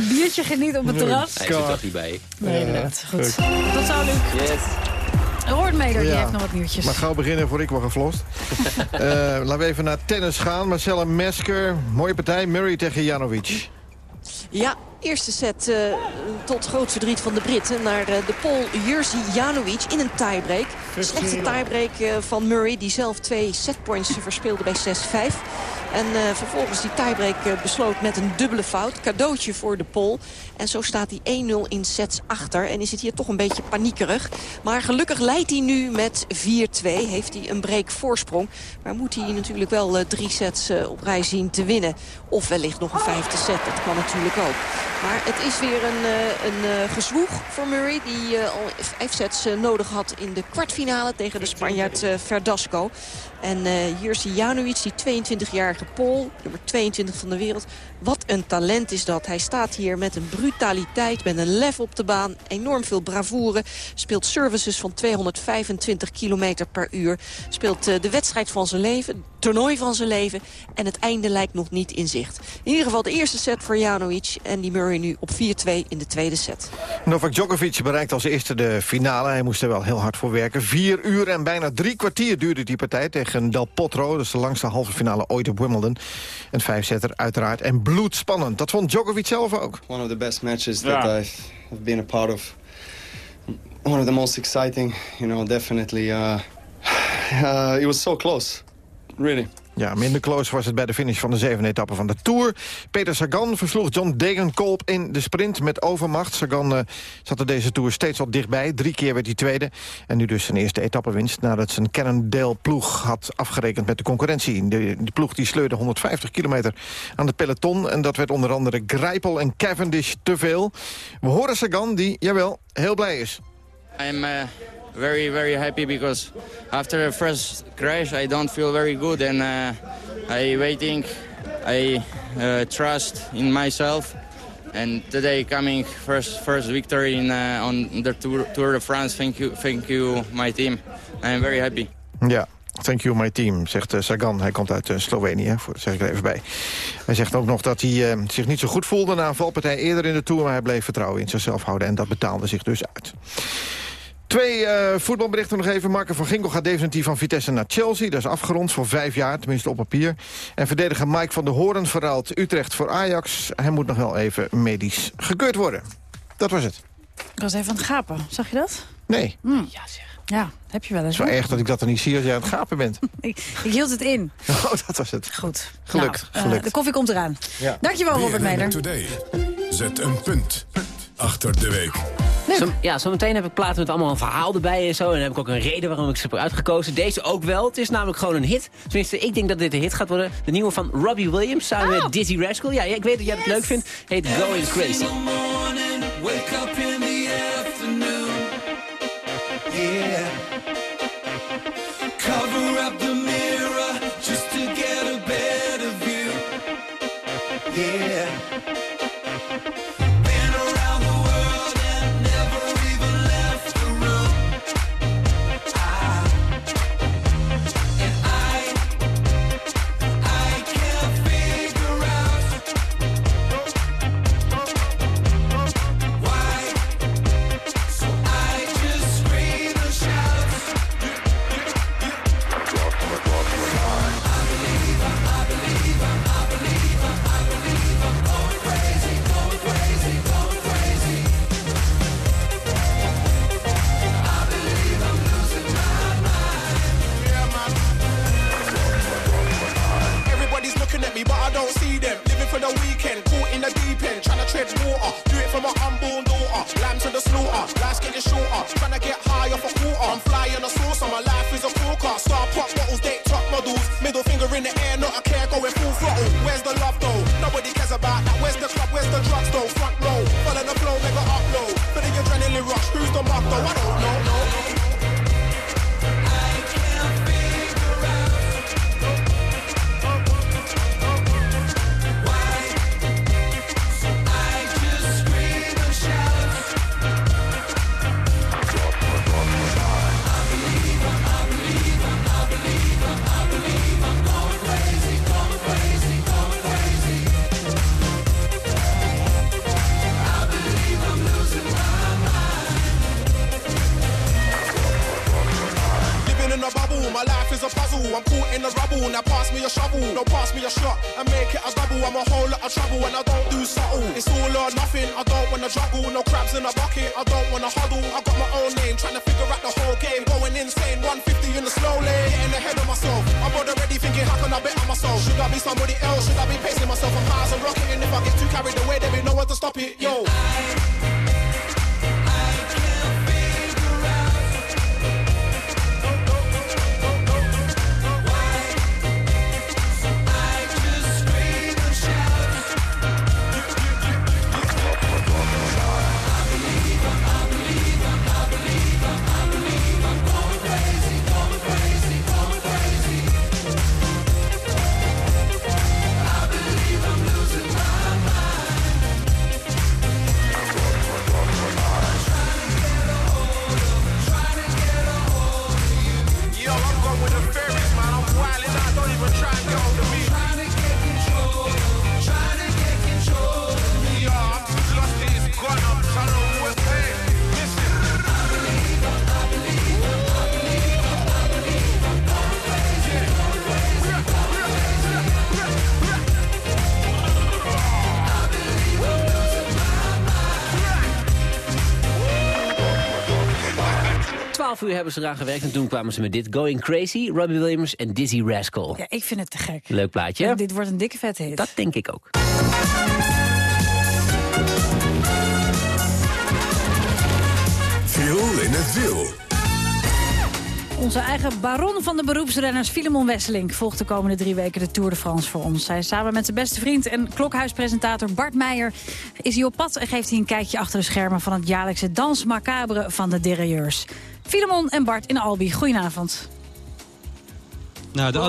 biertje geniet op het terras. Hij zit toch niet bij. Nee, inderdaad. Goed. Tot zo, Luc. Yes. Roordmeder, die Ja. heeft nog wat nieuwtjes. Maar gauw beginnen voor ik word geflost. Eh, laten we even naar tennis gaan. Marcella Mesker, mooie partij. Murray tegen Janovic. Ja, eerste set uh, tot groot verdriet van de Britten naar uh, de Pool Jerzy Janowicz in een tiebreak. Slechte tiebreak uh, van Murray die zelf twee setpoints verspeelde bij 6-5. En vervolgens die tiebreak besloot met een dubbele fout. Cadeautje voor de Pool. En zo staat hij 1-0 in sets achter. En is het hier toch een beetje paniekerig. Maar gelukkig leidt hij nu met 4-2. Heeft hij een break voorsprong. Maar moet hij natuurlijk wel drie sets op rij zien te winnen. Of wellicht nog een vijfde set. Dat kan natuurlijk ook. Maar het is weer een, een, een gezwoeg voor Murray. Die uh, al vijf sets nodig had in de kwartfinale tegen de Spanjaard Verdasco. En uh, Jerzy Janowicz, die 22-jarige Pool, nummer 22 van de wereld. Wat een talent is dat. Hij staat hier met een brutaliteit, met een lef op de baan. Enorm veel bravoure. Speelt services van 225 km per uur. Speelt de wedstrijd van zijn leven, het toernooi van zijn leven. En het einde lijkt nog niet in zicht. In ieder geval de eerste set voor Janowicz. En die Murray nu op 4-2 in de tweede set. Novak Djokovic bereikt als eerste de finale. Hij moest er wel heel hard voor werken. Vier uur en bijna drie kwartier duurde die partij tegen Del Potro. Dat is de langste halve finale ooit op Wimbledon. Een vijfzetter uiteraard. En bloedspannend. Dat vond Djokovic zelf ook. One of the best matches that I've, I've been a part of. One of the most exciting, you know, definitely. Uh, uh, it was so close, really. Ja, minder close was het bij de finish van de zevende etappe van de Tour. Peter Sagan versloeg John Degenkolb in de sprint met overmacht. Sagan uh, zat er deze Tour steeds al dichtbij. Drie keer werd hij tweede. En nu dus zijn eerste etappewinst nadat zijn Cannondale-ploeg had afgerekend met de concurrentie. De, de ploeg die sleurde 150 kilometer aan het peloton. En dat werd onder andere Grijpel en Cavendish te veel. We horen Sagan die, jawel, heel blij is. I'm uh, very, very happy because after the first crash, I don't feel very good, and uh, I waiting. I uh, trust in myself, and today coming first first victory in uh, on the Tour, de France. Thank you, thank you, my team. I very happy. Ja, Thank you, my team, zegt uh, Sagan. Hij komt uit uh, Slovenië, zeg ik er even bij. Hij zegt ook nog dat hij uh, zich niet zo goed voelde... na een valpartij eerder in de Tour... maar hij bleef vertrouwen in zichzelf houden en dat betaalde zich dus uit. Twee uh, voetbalberichten nog even. Marco van Ginkel gaat definitief van Vitesse naar Chelsea. Dat is afgerond voor vijf jaar, tenminste op papier. En verdediger Mike van der Hoorn verhaalt Utrecht voor Ajax. Hij moet nog wel even medisch gekeurd worden. Dat was het. Ik was even aan het gapen. Zag je dat? Nee. Hm. Ja, zeg. Ja, heb je wel eens. Het is wel erg dat ik dat er niet zie als jij aan het gapen bent. ik, ik hield het in. Oh, dat was het. Goed. Gelukt. Nou, gelukt. Uh, de koffie komt eraan. Ja. Dankjewel, Robert Meder. Zet een punt achter de week. Zo, ja, zometeen heb ik platen met allemaal een verhaal erbij en zo. En dan heb ik ook een reden waarom ik ze heb uitgekozen. Deze ook wel. Het is namelijk gewoon een hit. Tenminste, ik denk dat dit een hit gaat worden. De nieuwe van Robbie Williams samen oh. met Dizzy Rascal. Ja, ik weet dat jij het leuk vindt. Heet Going Crazy. 12 uur hebben ze eraan gewerkt en toen kwamen ze met dit Going Crazy, Robbie Williams en Dizzy Rascal. Ja, ik vind het te gek. Leuk plaatje. Dit wordt een dikke vet hit. Dat denk ik ook. Viel in het wiel. Onze eigen baron van de beroepsrenners, Filemon Wesseling... volgt de komende drie weken de Tour de France voor ons. Hij is samen met zijn beste vriend en klokhuispresentator Bart Meijer... is hij op pad en geeft hij een kijkje achter de schermen... van het jaarlijkse Dans Macabre van de derailleurs. Filemon en Bart in Albi, goedenavond. Nou, de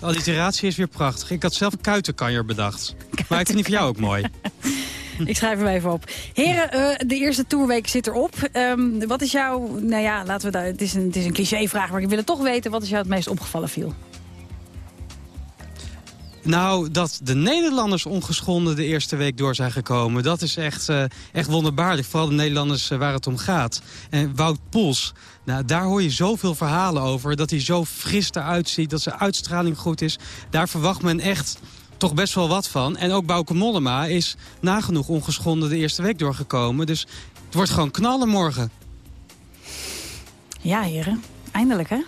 alliteratie is weer prachtig. Ik had zelf een kuitenkanjer bedacht. Maar ik vind die voor jou ook mooi. Ik schrijf hem even op. Heren, eh, de eerste tourweek zit erop. Ehm, wat is jou, nou ja, laten we daar, het is een, het is een clichévraag, maar ik wil het toch weten. Wat is jou het meest opgevallen viel? Nou, dat de Nederlanders ongeschonden de eerste week door zijn gekomen... dat is echt, eh, echt wonderbaarlijk. Vooral de Nederlanders eh, waar het om gaat. En Wout Poels, nou, daar hoor je zoveel verhalen over... dat hij zo fris eruit ziet, dat zijn uitstraling goed is. Daar verwacht men echt toch best wel wat van. En ook Bauke Mollema is nagenoeg ongeschonden de eerste week doorgekomen. Dus het wordt gewoon knallen morgen. Ja, heren. Eindelijk, hè?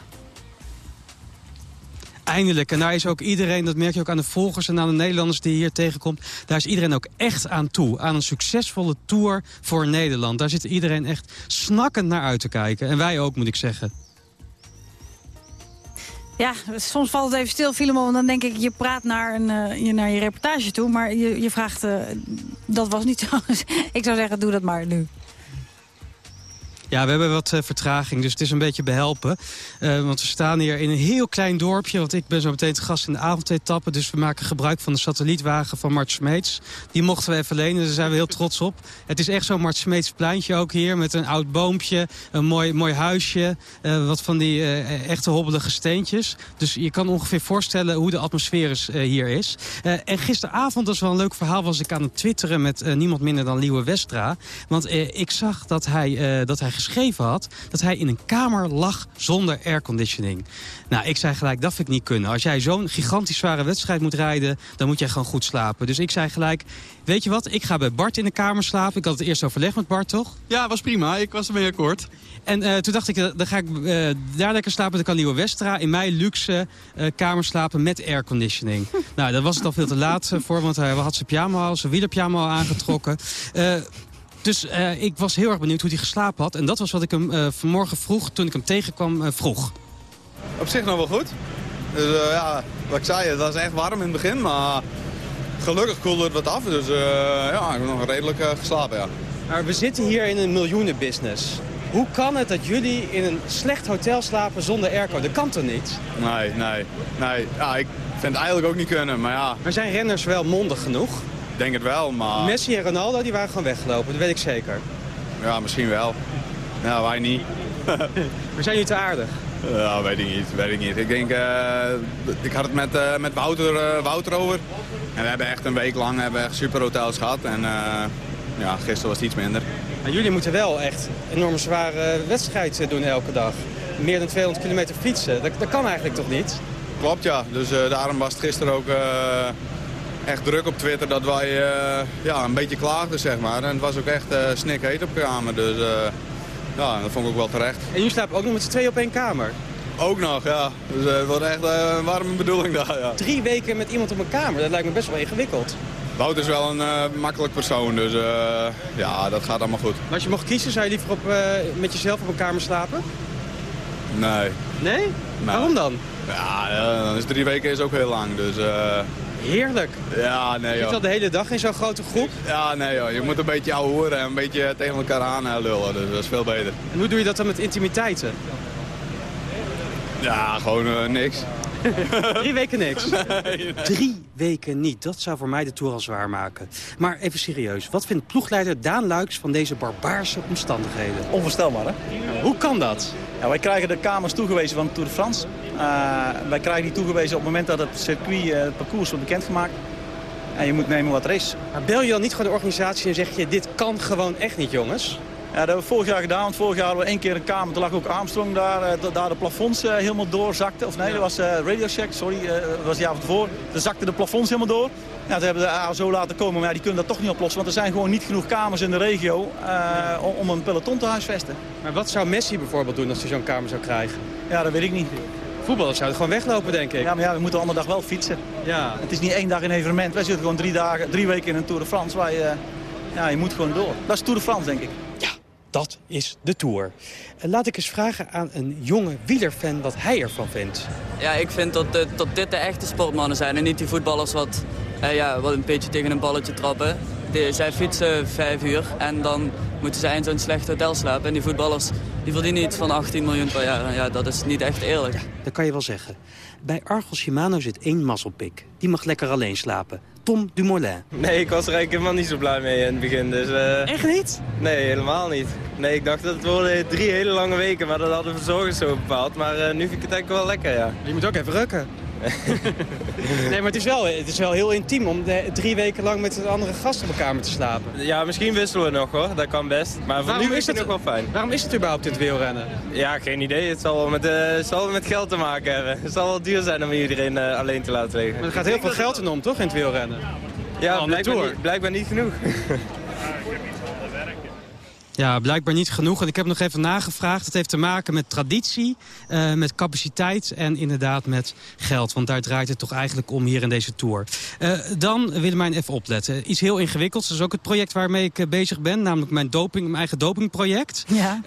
Eindelijk. En daar is ook iedereen, dat merk je ook aan de volgers en aan de Nederlanders die hier tegenkomt. Daar is iedereen ook echt aan toe. Aan een succesvolle tour voor Nederland. Daar zit iedereen echt snakkend naar uit te kijken. En wij ook, moet ik zeggen. Ja, soms valt het even stil, Filemon. En dan denk ik, je praat naar, een, eh, je, naar je reportage toe. Maar je, je vraagt, eh, dat was niet zo. ik zou zeggen, doe dat maar nu. Ja, we hebben wat eh, vertraging, dus het is een beetje behelpen. Eh, want we staan hier in een heel klein dorpje. Want ik ben zo meteen te gast in de avondetappe. Dus we maken gebruik van de satellietwagen van Mart Smeets. Die mochten we even lenen, daar zijn we heel trots op. Het is echt zo'n Mart Smeets pleintje ook hier. Met een oud boompje, een mooi, mooi huisje. eh, wat van die echte hobbelige steentjes. Dus je kan ongeveer voorstellen hoe de atmosfeer is, hier is. En gisteravond, dat is wel een leuk verhaal, was ik aan het twitteren met niemand minder dan Liewe Westra. Want ik zag dat hij, dat hij geschreven had dat hij in een kamer lag zonder airconditioning. Nou, ik zei gelijk, dat vind ik niet kunnen. Als jij zo'n gigantisch zware wedstrijd moet rijden, dan moet jij gewoon goed slapen. Dus ik zei gelijk, weet je wat, ik ga bij Bart in de kamer slapen. Ik had het eerst overleg met Bart, toch? Ja, was prima. Ik was ermee akkoord. En eh, toen dacht ik, eh, dan ga ik eh, daar lekker slapen. Dan kan Nieuwe Westra in mijn luxe kamer slapen met airconditioning. nou, dat was het al veel te laat voor, want hij had zijn pyjama al, zijn wielerpyjama al aangetrokken. Eh, Dus uh, ik was heel erg benieuwd hoe hij geslapen had. En dat was wat ik hem uh, vanmorgen vroeg, toen ik hem tegenkwam, uh, vroeg. Op zich nog wel goed. Dus ja, wat ik zei, het was echt warm in het begin, maar gelukkig koelde het wat af. Dus ja, ik heb nog redelijk geslapen, ja. Maar we zitten hier in een miljoenenbusiness. Hoe kan het dat jullie in een slecht hotel slapen zonder airco? Dat kan toch niet? Nee, nee. nee. Ja, ik vind het eigenlijk ook niet kunnen, maar ja. Maar zijn renners wel mondig genoeg? Ik denk het wel, maar... Messi en Ronaldo die waren gewoon weggelopen, dat weet ik zeker. Ja, misschien wel. Ja, wij niet. maar zijn jullie te aardig? Ja, weet ik niet. Weet ik, niet. ik denk, uh, ik had het met, uh, met Wouter, uh, Wouter over. En we hebben echt een week lang hebben echt super hotels gehad. En ja, gisteren was het iets minder. Maar jullie moeten wel echt een enorm zware wedstrijd doen elke dag. Meer dan 200 kilometer fietsen. Dat, dat kan eigenlijk toch niet? Klopt, ja. Dus daarom was het gisteren ook echt druk op Twitter dat wij uh, ja, een beetje klaagden, zeg maar. En het was ook echt snikheet op kamer. Dus ja, dat vond ik ook wel terecht. En jullie slapen ook nog met z'n twee op één kamer? Ook nog, ja. Dus het wordt echt een warme bedoeling daar, ja. Drie weken met iemand op een kamer, dat lijkt me best wel ingewikkeld. Wout is wel een uh, makkelijk persoon, dus uh, ja, dat gaat allemaal goed. Maar als je mocht kiezen, zou je liever op, uh, met jezelf op een kamer slapen? Nee. Nee? nee. Waarom dan? Ja, dan is drie weken is ook heel lang, dus... Heerlijk. Ja, nee joh. Je zit al de hele dag in zo'n grote groep? Ja, nee joh. Je moet een beetje ouwe horen en een beetje tegen elkaar aan lullen, dus dat is veel beter. En hoe doe je dat dan met intimiteiten? Ja, gewoon niks. Drie weken niks. Drie weken niet. Dat zou voor mij de Tour al zwaar maken. Maar even serieus. Wat vindt ploegleider Daan Luiks van deze barbaarse omstandigheden? Onvoorstelbaar, hè? Hoe kan dat? Ja, wij krijgen de kamers toegewezen van de Tour de France. Uh, wij krijgen die toegewezen op het moment dat het circuit, uh, het parcours wordt bekendgemaakt. En je moet nemen wat er is. Maar bel je dan niet gewoon de organisatie en zeg je... dit kan gewoon echt niet, jongens? Ja, dat hebben we vorig jaar gedaan. Want vorig jaar hadden we één keer een kamer. Toen lag ook Armstrong daar, uh, daar de plafonds helemaal doorzakten. Of nee, dat was uh, Radio Shack, sorry. dat was de avond ervoor. Toen zakten de plafonds helemaal door. Ja, toen hebben de ASO laten komen. Maar ja, die kunnen dat toch niet oplossen. Want er zijn gewoon niet genoeg kamers in de regio om, om een peloton te huisvesten. Maar wat zou Messi bijvoorbeeld doen als hij zo'n kamer zou krijgen? Ja, dat weet ik niet. Voetballers zouden gewoon weglopen, denk ik. Ja, maar ja, we moeten de andere dag wel fietsen. Ja. Het is niet één dag een evenement. Wij zitten gewoon drie, dagen, drie weken in een Tour de France. Waar je, ja, je moet gewoon door. Dat is Tour de France, denk ik. Ja. Dat is de Tour. Laat ik eens vragen aan een jonge wielerfan wat hij ervan vindt. Ja, ik vind dat, uh, dat dit de echte sportmannen zijn en niet die voetballers wat, uh, ja, wat een beetje tegen een balletje trappen. Die, zij fietsen vijf uur en dan moeten zij in zo'n slecht hotel slapen. En die voetballers die verdienen iets van 18 miljoen per jaar. En ja, dat is niet echt eerlijk. Ja, dat kan je wel zeggen. Bij Argos Shimano zit één mazzelpik. Die mag lekker alleen slapen. Tom Dumoulin. Nee, ik was er eigenlijk helemaal niet zo blij mee in het begin. Dus, uh... Echt niet? Nee, helemaal niet. Nee, ik dacht dat het worden drie hele lange weken, maar dat hadden de verzorgers zo bepaald. Maar uh, nu vind ik het eigenlijk wel lekker, ja. Je moet ook even rukken. nee, maar het is, wel, het is wel heel intiem om de, drie weken lang met een andere gast op elkaar kamer te slapen. Ja, misschien wisselen we nog hoor, dat kan best. Maar voor nu is het nog wel fijn. Waarom is het überhaupt in het wielrennen? Ja, geen idee. Het zal wel met, uh, het zal wel met geld te maken hebben. Het zal wel duur zijn om iedereen uh, alleen te laten liggen. Maar er gaat heel veel geld in om, toch, in het wielrennen? Ja, blijkbaar niet, blijkbaar niet genoeg. Ja, blijkbaar niet genoeg. En ik heb nog even nagevraagd. Het heeft te maken met traditie, uh, met capaciteit en inderdaad met geld. Want daar draait het toch eigenlijk om hier in deze tour. Uh, dan Willemijn even opletten. Iets heel ingewikkelds. Dat is ook het project waarmee ik uh, bezig ben. Namelijk mijn, doping, mijn eigen dopingproject. Ja.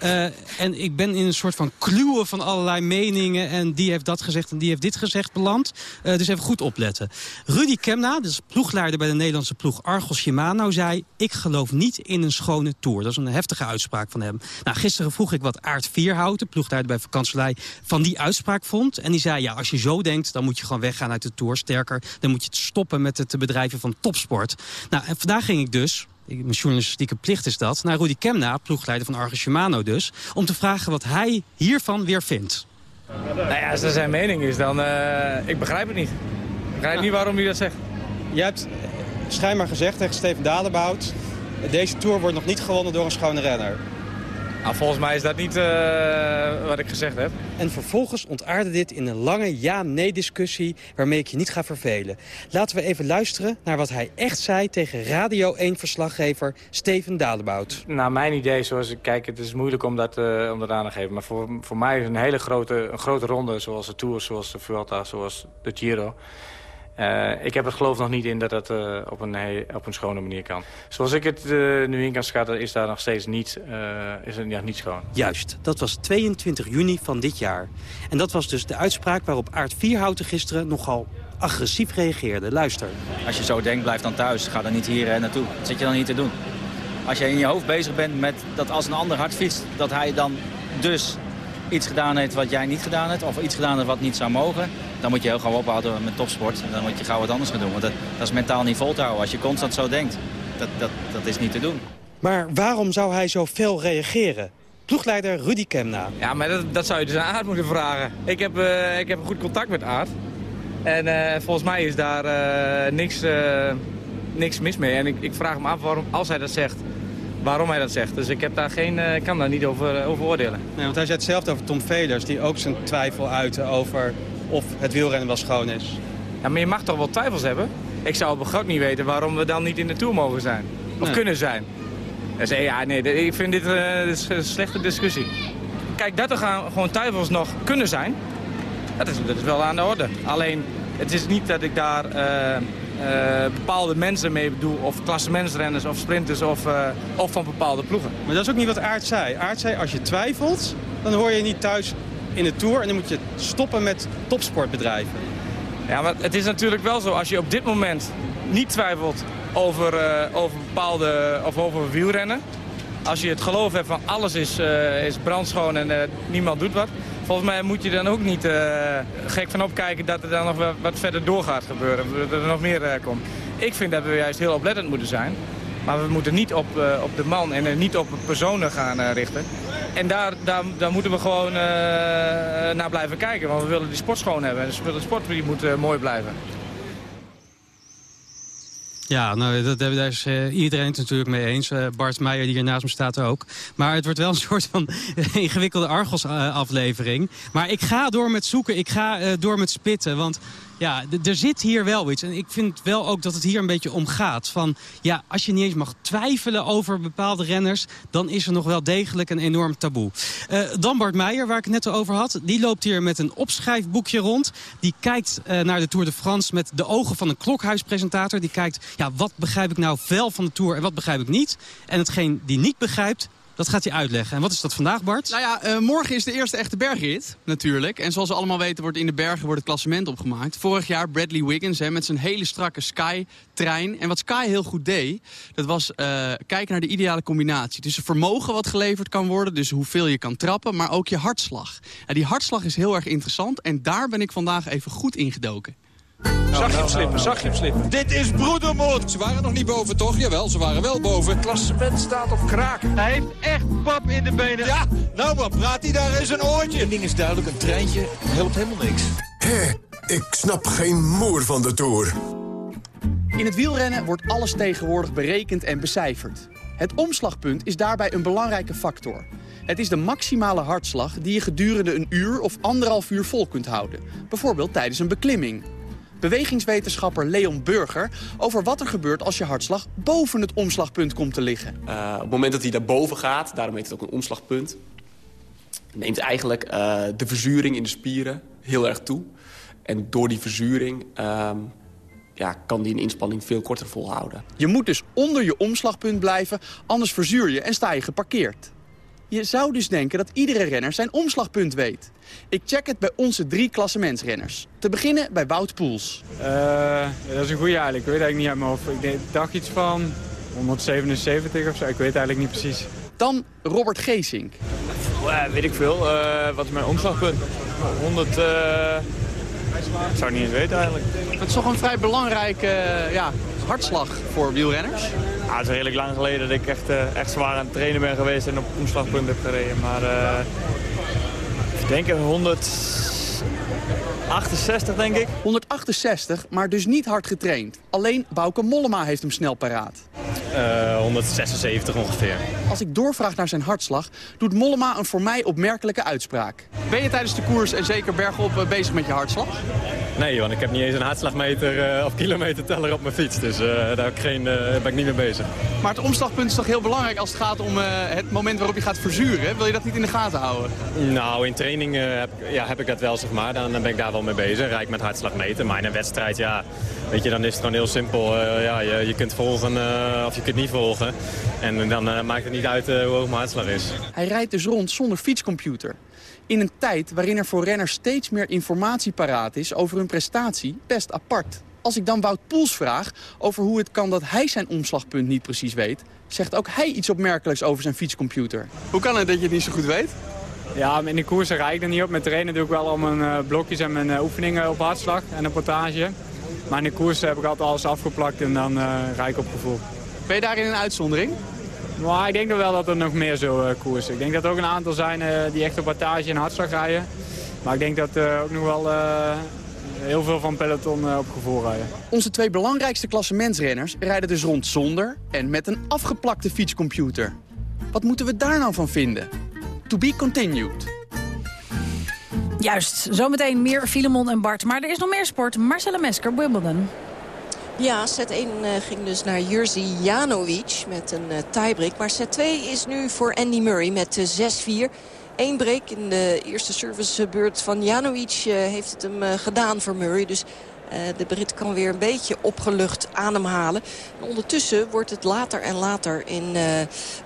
en ik ben in een soort van kluwen van allerlei meningen. En die heeft dat gezegd en die heeft dit gezegd beland. dus even goed opletten. Rudy Kemna, dus ploegleider bij de Nederlandse ploeg Argos Shimano, zei... ik geloof niet in een schone tour. Dat is een heftige uitspraak van hem. Nou, gisteren vroeg ik wat Aart Vierhouten, ploegleider bij Vakantselij, van die uitspraak vond. En die zei, ja, als je zo denkt, dan moet je gewoon weggaan uit de Tour. Sterker, dan moet je het stoppen met het bedrijven van topsport. Nou, en vandaag ging ik dus mijn journalistieke plicht is dat, naar Rudy Kemna, ploegleider van Argus Shimano dus, om te vragen wat hij hiervan weer vindt. Nou ja, als dat zijn mening is, dan... Uh, ik begrijp het niet. Ik begrijp niet waarom hij dat zegt. Je hebt schijnbaar gezegd tegen Steven Dalenboud... Deze Tour wordt nog niet gewonnen door een schone renner. Nou, volgens mij is dat niet uh, wat ik gezegd heb. En vervolgens ontaarde dit in een lange ja-nee-discussie... waarmee ik je niet ga vervelen. Laten we even luisteren naar wat hij echt zei... tegen Radio 1-verslaggever Steven Dadebout. Naar mijn idee, zoals ik kijk, het is moeilijk om dat, uh, om dat aan te geven. Maar voor, voor mij is een hele grote, een grote ronde, zoals de Tour, zoals de Vuelta, zoals de Giro Uh, ik heb het geloof nog niet in dat dat uh, op, een, op een schone manier kan. Zoals ik het uh, nu in kan schatten, is daar nog steeds niet, is het, ja, niet schoon. Juist, dat was 22 juni van dit jaar. En dat was dus de uitspraak waarop Aard Vierhouten gisteren nogal agressief reageerde. Luister. Als je zo denkt, blijf dan thuis. Ga dan niet hier naartoe. Wat zit je dan niet te doen? Als je in je hoofd bezig bent met dat als een ander hard fietst... dat hij dan dus iets gedaan heeft wat jij niet gedaan hebt... of iets gedaan heeft wat niet zou mogen... dan moet je heel gauw ophouden met topsport. En dan moet je gauw wat anders gaan doen. Want dat, dat is mentaal niet vol te houden. Als je constant zo denkt, dat, dat, dat is niet te doen. Maar waarom zou hij zo fel reageren? Ploegleider Rudy Kemna. Ja, maar dat, dat zou je dus aan Aard moeten vragen. Ik heb, uh, ik heb een goed contact met Aard. En uh, volgens mij is daar uh, niks, niks mis mee. En ik, ik vraag me af waarom, als hij dat zegt waarom hij dat zegt. Dus ik heb daar geen, uh, kan daar niet over, uh, over oordelen. Nee, want hij zei hetzelfde over Tom Velers, die ook zijn twijfel uitte over of het wielrennen wel schoon is. Ja, maar je mag toch wel twijfels hebben? Ik zou op een niet weten waarom we dan niet in de Tour mogen zijn. Of kunnen zijn. Dus, ja, nee, ik vind dit, uh, dit een slechte discussie. Kijk, dat er gaan, gewoon twijfels nog kunnen zijn, dat is, dat is wel aan de orde. Alleen, het is niet dat ik daar uh, bepaalde mensen mee bedoel. Of klassementsrenners of sprinters of, uh, of van bepaalde ploegen. Maar dat is ook niet wat Aard zei. Aard zei, als je twijfelt, dan hoor je niet thuis in de Tour. En dan moet je stoppen met topsportbedrijven. Ja, maar het is natuurlijk wel zo. Als je op dit moment niet twijfelt over, uh, over bepaalde of over wielrennen. Als je het geloof hebt van alles is, is brandschoon en niemand doet wat volgens mij moet je dan ook niet uh, gek van opkijken dat er dan nog wat verder door gaat gebeuren. Dat er nog meer uh, komt. Ik vind dat we juist heel oplettend moeten zijn. Maar we moeten niet op, uh, op de man en niet op personen gaan richten. En daar, daar, daar moeten we gewoon naar blijven kijken. Want we willen die sport schoon hebben. En de sport moet mooi blijven. Ja, nou, dat, daar is uh, iedereen het natuurlijk mee eens. Uh, Bart Meijer, die hier naast me staat ook. Maar het wordt wel een soort van ingewikkelde Argos-aflevering. maar ik ga door met zoeken, ik ga door met spitten. Want ja, er zit hier wel iets. En ik vind wel ook dat het hier een beetje om gaat. Van, ja, als je niet eens mag twijfelen over bepaalde renners... dan is er nog wel degelijk een enorm taboe. Uh, dan Bart Meijer, waar ik het net over had. Die loopt hier met een opschrijfboekje rond. Die kijkt uh, naar de Tour de France met de ogen van een klokhuispresentator. Die kijkt, ja, wat begrijp ik nou wel van de Tour en wat begrijp ik niet? En hetgeen die niet begrijpt, dat gaat hij uitleggen. En wat is dat vandaag, Bart? Nou ja, uh, morgen is de eerste echte bergrit, natuurlijk. En zoals we allemaal weten wordt in de bergen wordt het klassement opgemaakt. Vorig jaar Bradley Wiggins hè, met zijn hele strakke Sky-trein. En wat Sky heel goed deed, dat was uh, kijken naar de ideale combinatie. Tussen vermogen wat geleverd kan worden, dus hoeveel je kan trappen, maar ook je hartslag. En die hartslag is heel erg interessant en daar ben ik vandaag even goed ingedoken. Zag je hem slippen, zag je hem slippen. Dit is broedermoord. Ze waren nog niet boven, toch? Jawel, ze waren wel boven. Het klassement staat op kraak. Hij heeft echt pap in de benen. Ja, nou wat praat hij daar in zijn oortje. Eén ding is duidelijk, een treintje helpt helemaal niks. Hé, ik snap geen moer van de Tour. In het wielrennen wordt alles tegenwoordig berekend en becijferd. Het omslagpunt is daarbij een belangrijke factor. Het is de maximale hartslag die je gedurende een uur of anderhalf uur vol kunt houden. Bijvoorbeeld tijdens een beklimming bewegingswetenschapper Leon Burger... over wat er gebeurt als je hartslag boven het omslagpunt komt te liggen. Uh, op het moment dat hij daarboven gaat, daarom heet het ook een omslagpunt... neemt eigenlijk uh, de verzuring in de spieren heel erg toe. En door die verzuring uh, ja, kan die een inspanning veel korter volhouden. Je moet dus onder je omslagpunt blijven, anders verzuur je en sta je geparkeerd. Je zou dus denken dat iedere renner zijn omslagpunt weet. Ik check het bij onze drie klassementsrenners. Te beginnen bij Wout Poels. Uh, dat is een goede eigenlijk. Ik weet eigenlijk niet uit mijn hoofd. Ik dacht iets van 177 of zo. Ik weet eigenlijk niet precies. Dan Robert Geesink. Uh, weet ik veel. Uh, wat is mijn omslagpunt? 100... Ik zou het niet eens weten eigenlijk. Het is toch een vrij belangrijke ja, hartslag voor wielrenners? Ja, het is redelijk lang geleden dat ik echt, uh, echt zwaar aan het trainen ben geweest en op omslagpunt heb gereden. Maar uh, ik denk 168 denk ik. 168, maar dus niet hard getraind. Alleen Bouke Mollema heeft hem snel paraat. Uh, 176 ongeveer. Als ik doorvraag naar zijn hartslag, doet Mollema een voor mij opmerkelijke uitspraak. Ben je tijdens de koers en zeker bergop bezig met je hartslag? Nee, want ik heb niet eens een hartslagmeter uh, of kilometerteller op mijn fiets. Dus uh, daar heb ik geen, uh, ben ik niet mee bezig. Maar het omslagpunt is toch heel belangrijk als het gaat om het moment waarop je gaat verzuren? Wil je dat niet in de gaten houden? Nou, in training heb, ja, heb ik dat wel, zeg maar. Dan, dan ben ik daar wel mee bezig. Rijk met hartslagmeter. Maar in een wedstrijd, ja, weet je, dan is het gewoon heel simpel. ja, je, je kunt volgen of je kunt niet volgen. En dan maakt het niet uit hoe hoog mijn hartslag is. Hij rijdt dus rond zonder fietscomputer. In een tijd waarin er voor renners steeds meer informatie paraat is over hun prestatie, best apart. Als ik dan Wout Poels vraag over hoe het kan dat hij zijn omslagpunt niet precies weet... zegt ook hij iets opmerkelijks over zijn fietscomputer. Hoe kan het dat je het niet zo goed weet? Ja, in de koersen rijd ik er niet op. Met trainen doe ik wel al mijn uh, blokjes en mijn uh, oefeningen op hartslag en een portage. Maar in de koersen heb ik altijd alles afgeplakt en dan uh, rijd ik op gevoel. Ben je daarin een uitzondering? Maar ik denk wel dat er nog meer zo uh, koersen. Ik denk dat er ook een aantal zijn uh, die echt op wattage en hartslag rijden. Maar ik denk dat uh, ook nog wel heel veel van peloton op gevoel rijden. Onze twee belangrijkste klassementsrenners rijden dus rond zonder en met een afgeplakte fietscomputer. Wat moeten we daar nou van vinden? To be continued. Juist, zometeen meer Filemon en Bart. Maar er is nog meer sport. Marcella Mesker, Wimbledon. Ja, set 1 uh, ging dus naar Jerzy Janovic met een uh, tiebreak. Maar set 2 is nu voor Andy Murray met uh, 6-4. Eén break in de eerste servicebeurt van Janovic heeft het hem gedaan voor Murray. Dus de Brit kan weer een beetje opgelucht ademhalen. En ondertussen wordt het later en later in uh,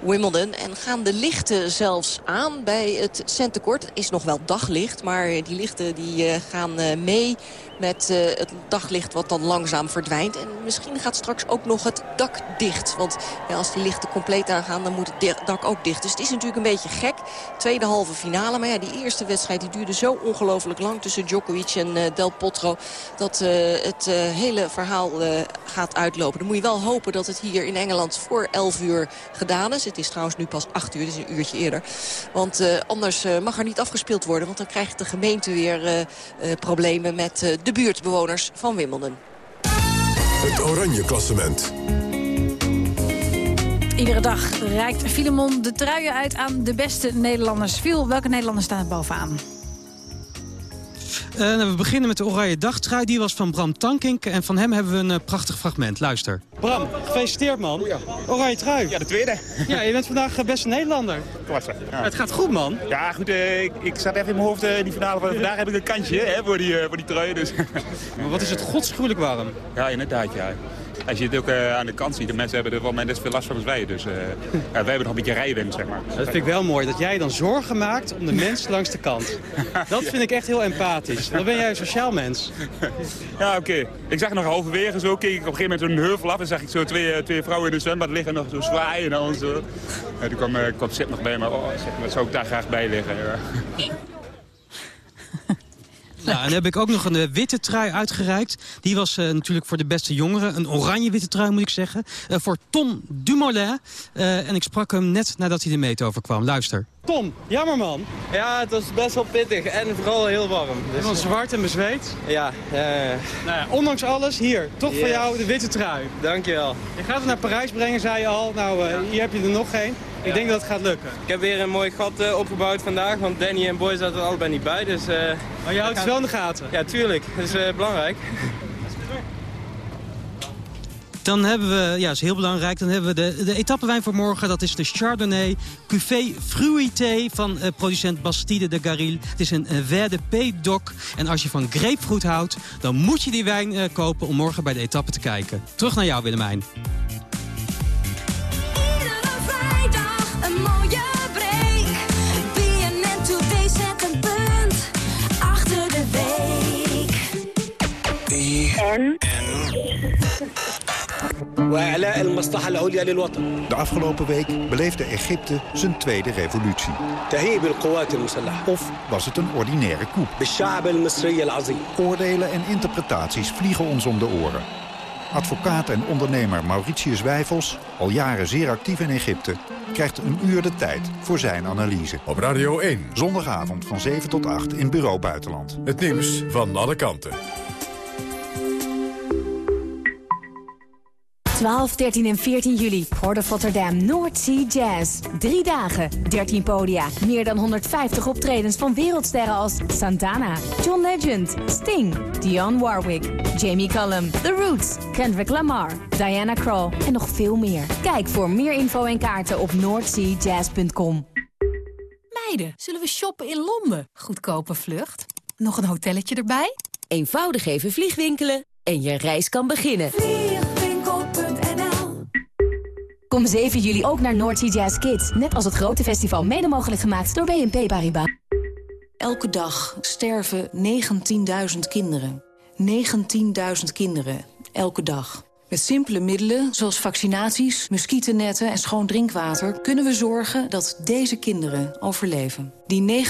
Wimbledon. En gaan de lichten zelfs aan bij het centekort. Het is nog wel daglicht, maar die lichten die, uh, gaan mee met het daglicht wat dan langzaam verdwijnt. En misschien gaat straks ook nog het dak dicht. Want ja, als die lichten compleet aangaan, dan moet het dak ook dicht. Dus het is natuurlijk een beetje gek. Tweede halve finale. Maar ja, die eerste wedstrijd die duurde zo ongelooflijk lang tussen Djokovic en Del Potro. Dat het hele verhaal gaat uitlopen. Dan moet je wel hopen dat het hier in Engeland voor 11 uur gedaan is. Het is trouwens nu pas 8 uur, dus een uurtje eerder. Want anders mag er niet afgespeeld worden. Want dan krijgt de gemeente weer problemen met de buurtbewoners van Wimbledon. Het Oranje Klassement. Iedere dag reikt Filemon de truien uit aan de beste Nederlanders. Viel, welke Nederlanders staan er bovenaan? Uh, nou, we beginnen met de Oranje Dagtrui. Die was van Bram Tankink. En van hem hebben we een uh, prachtig fragment. Luister. Bram, gefeliciteerd man. Oranje trui. Ja, de tweede. Ja, je bent vandaag beste Nederlander. Klasse. Ja. Het gaat goed man. Ja, goed. Uh, ik, ik zat even in mijn hoofd in die finale van vandaag heb ik een kantje hè, voor, die, voor die trui. Dus. Maar wat is het godsgruwelijk warm. Ja, inderdaad ja. Als je het ook uh, aan de kant ziet, de mensen hebben er wel net veel last van als wij. Dus uh, ja, wij hebben nog een beetje rijwind, zeg maar. Dat vind ik wel mooi, dat jij dan zorgen maakt om de mensen langs de kant. Dat vind ik echt heel empathisch. Dan ben jij een sociaal mens. Ja, oké. Okay. Ik zag nog halverwege zo, keek ik op een gegeven moment zo'n heuvel af... en zag ik zo twee, twee vrouwen in de zwembad liggen nog zo zwaaien en dan zo. Ja, toen kwam, uh, kwam Sip nog bij, maar oh, zeg, dat zou ik daar graag bij liggen. Ja. Nou, en dan heb ik ook nog een uh, witte trui uitgereikt. Die was uh, natuurlijk voor de beste jongeren. Een oranje-witte trui, moet ik zeggen. Uh, voor Tom Dumoulin. en ik sprak hem net nadat hij de meet overkwam. Luister. Tom, jammer man. Ja, het was best wel pittig en vooral heel warm. Dus... Zwart en bezweet. Ja, ja, ja. Nou ja, ondanks alles, hier, toch yes. voor jou de witte trui. Dankjewel. Je gaat het naar Parijs brengen, zei je al. Nou, ja. hier heb je er nog geen. Ik denk dat het gaat lukken. Ik heb weer een mooi gat uh, opgebouwd vandaag, want Danny en Boy zaten er allebei niet bij. Dus, maar je houdt het wel in de gaten? Ja, tuurlijk. Dat is belangrijk. Dan hebben we, ja, is heel belangrijk, dan hebben we de, de etappewijn voor morgen. Dat is de Chardonnay Cuvée Fruité van uh, producent Bastide de Garil. Het is een uh, Verde P-doc. En als je van grapefruit houdt, dan moet je die wijn uh, kopen om morgen bij de etappe te kijken. Terug naar jou, Willemijn. Een mooie De afgelopen week beleefde Egypte zijn tweede revolutie. Of was het een ordinaire coup? Oordelen en interpretaties vliegen ons om de oren. Advocaat en ondernemer Mauritius Wijfels, al jaren zeer actief in Egypte... krijgt een uur de tijd voor zijn analyse. Op Radio 1. Zondagavond van 7 tot 8 in Bureau Buitenland. Het nieuws van alle kanten. 12, 13 en 14 juli. Port of Rotterdam North Sea Jazz. Drie dagen, 13 podia. Meer dan 150 optredens van wereldsterren als Santana, John Legend, Sting, Dionne Warwick, Jamie Cullum, The Roots, Kendrick Lamar, Diana Krall en nog veel meer. Kijk voor meer info en kaarten op northseajazz.com. Meiden, zullen we shoppen in Londen? Goedkope vlucht. Nog een hotelletje erbij? Eenvoudig even vliegwinkelen en je reis kan beginnen. Kom 7 juli ook naar Noordsea Jazz Kids. Net als het grote festival mede mogelijk gemaakt door BNP Paribas. Elke dag sterven 19.000 kinderen. 19.000 kinderen, elke dag. Met simpele middelen, zoals vaccinaties, muggennetten en schoon drinkwater... kunnen we zorgen dat deze kinderen overleven. Die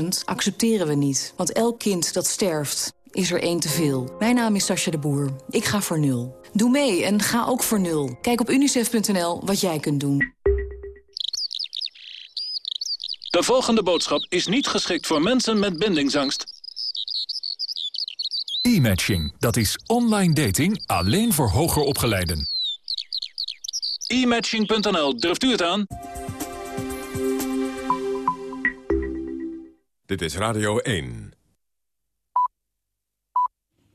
19.000 accepteren we niet, want elk kind dat sterft is er één te veel. Mijn naam is Sascha de Boer. Ik ga voor nul. Doe mee en ga ook voor nul. Kijk op unicef.nl wat jij kunt doen. De volgende boodschap is niet geschikt voor mensen met bindingsangst. E-matching, dat is online dating alleen voor hoger opgeleiden. E-matching.nl, durft u het aan? Dit is Radio 1.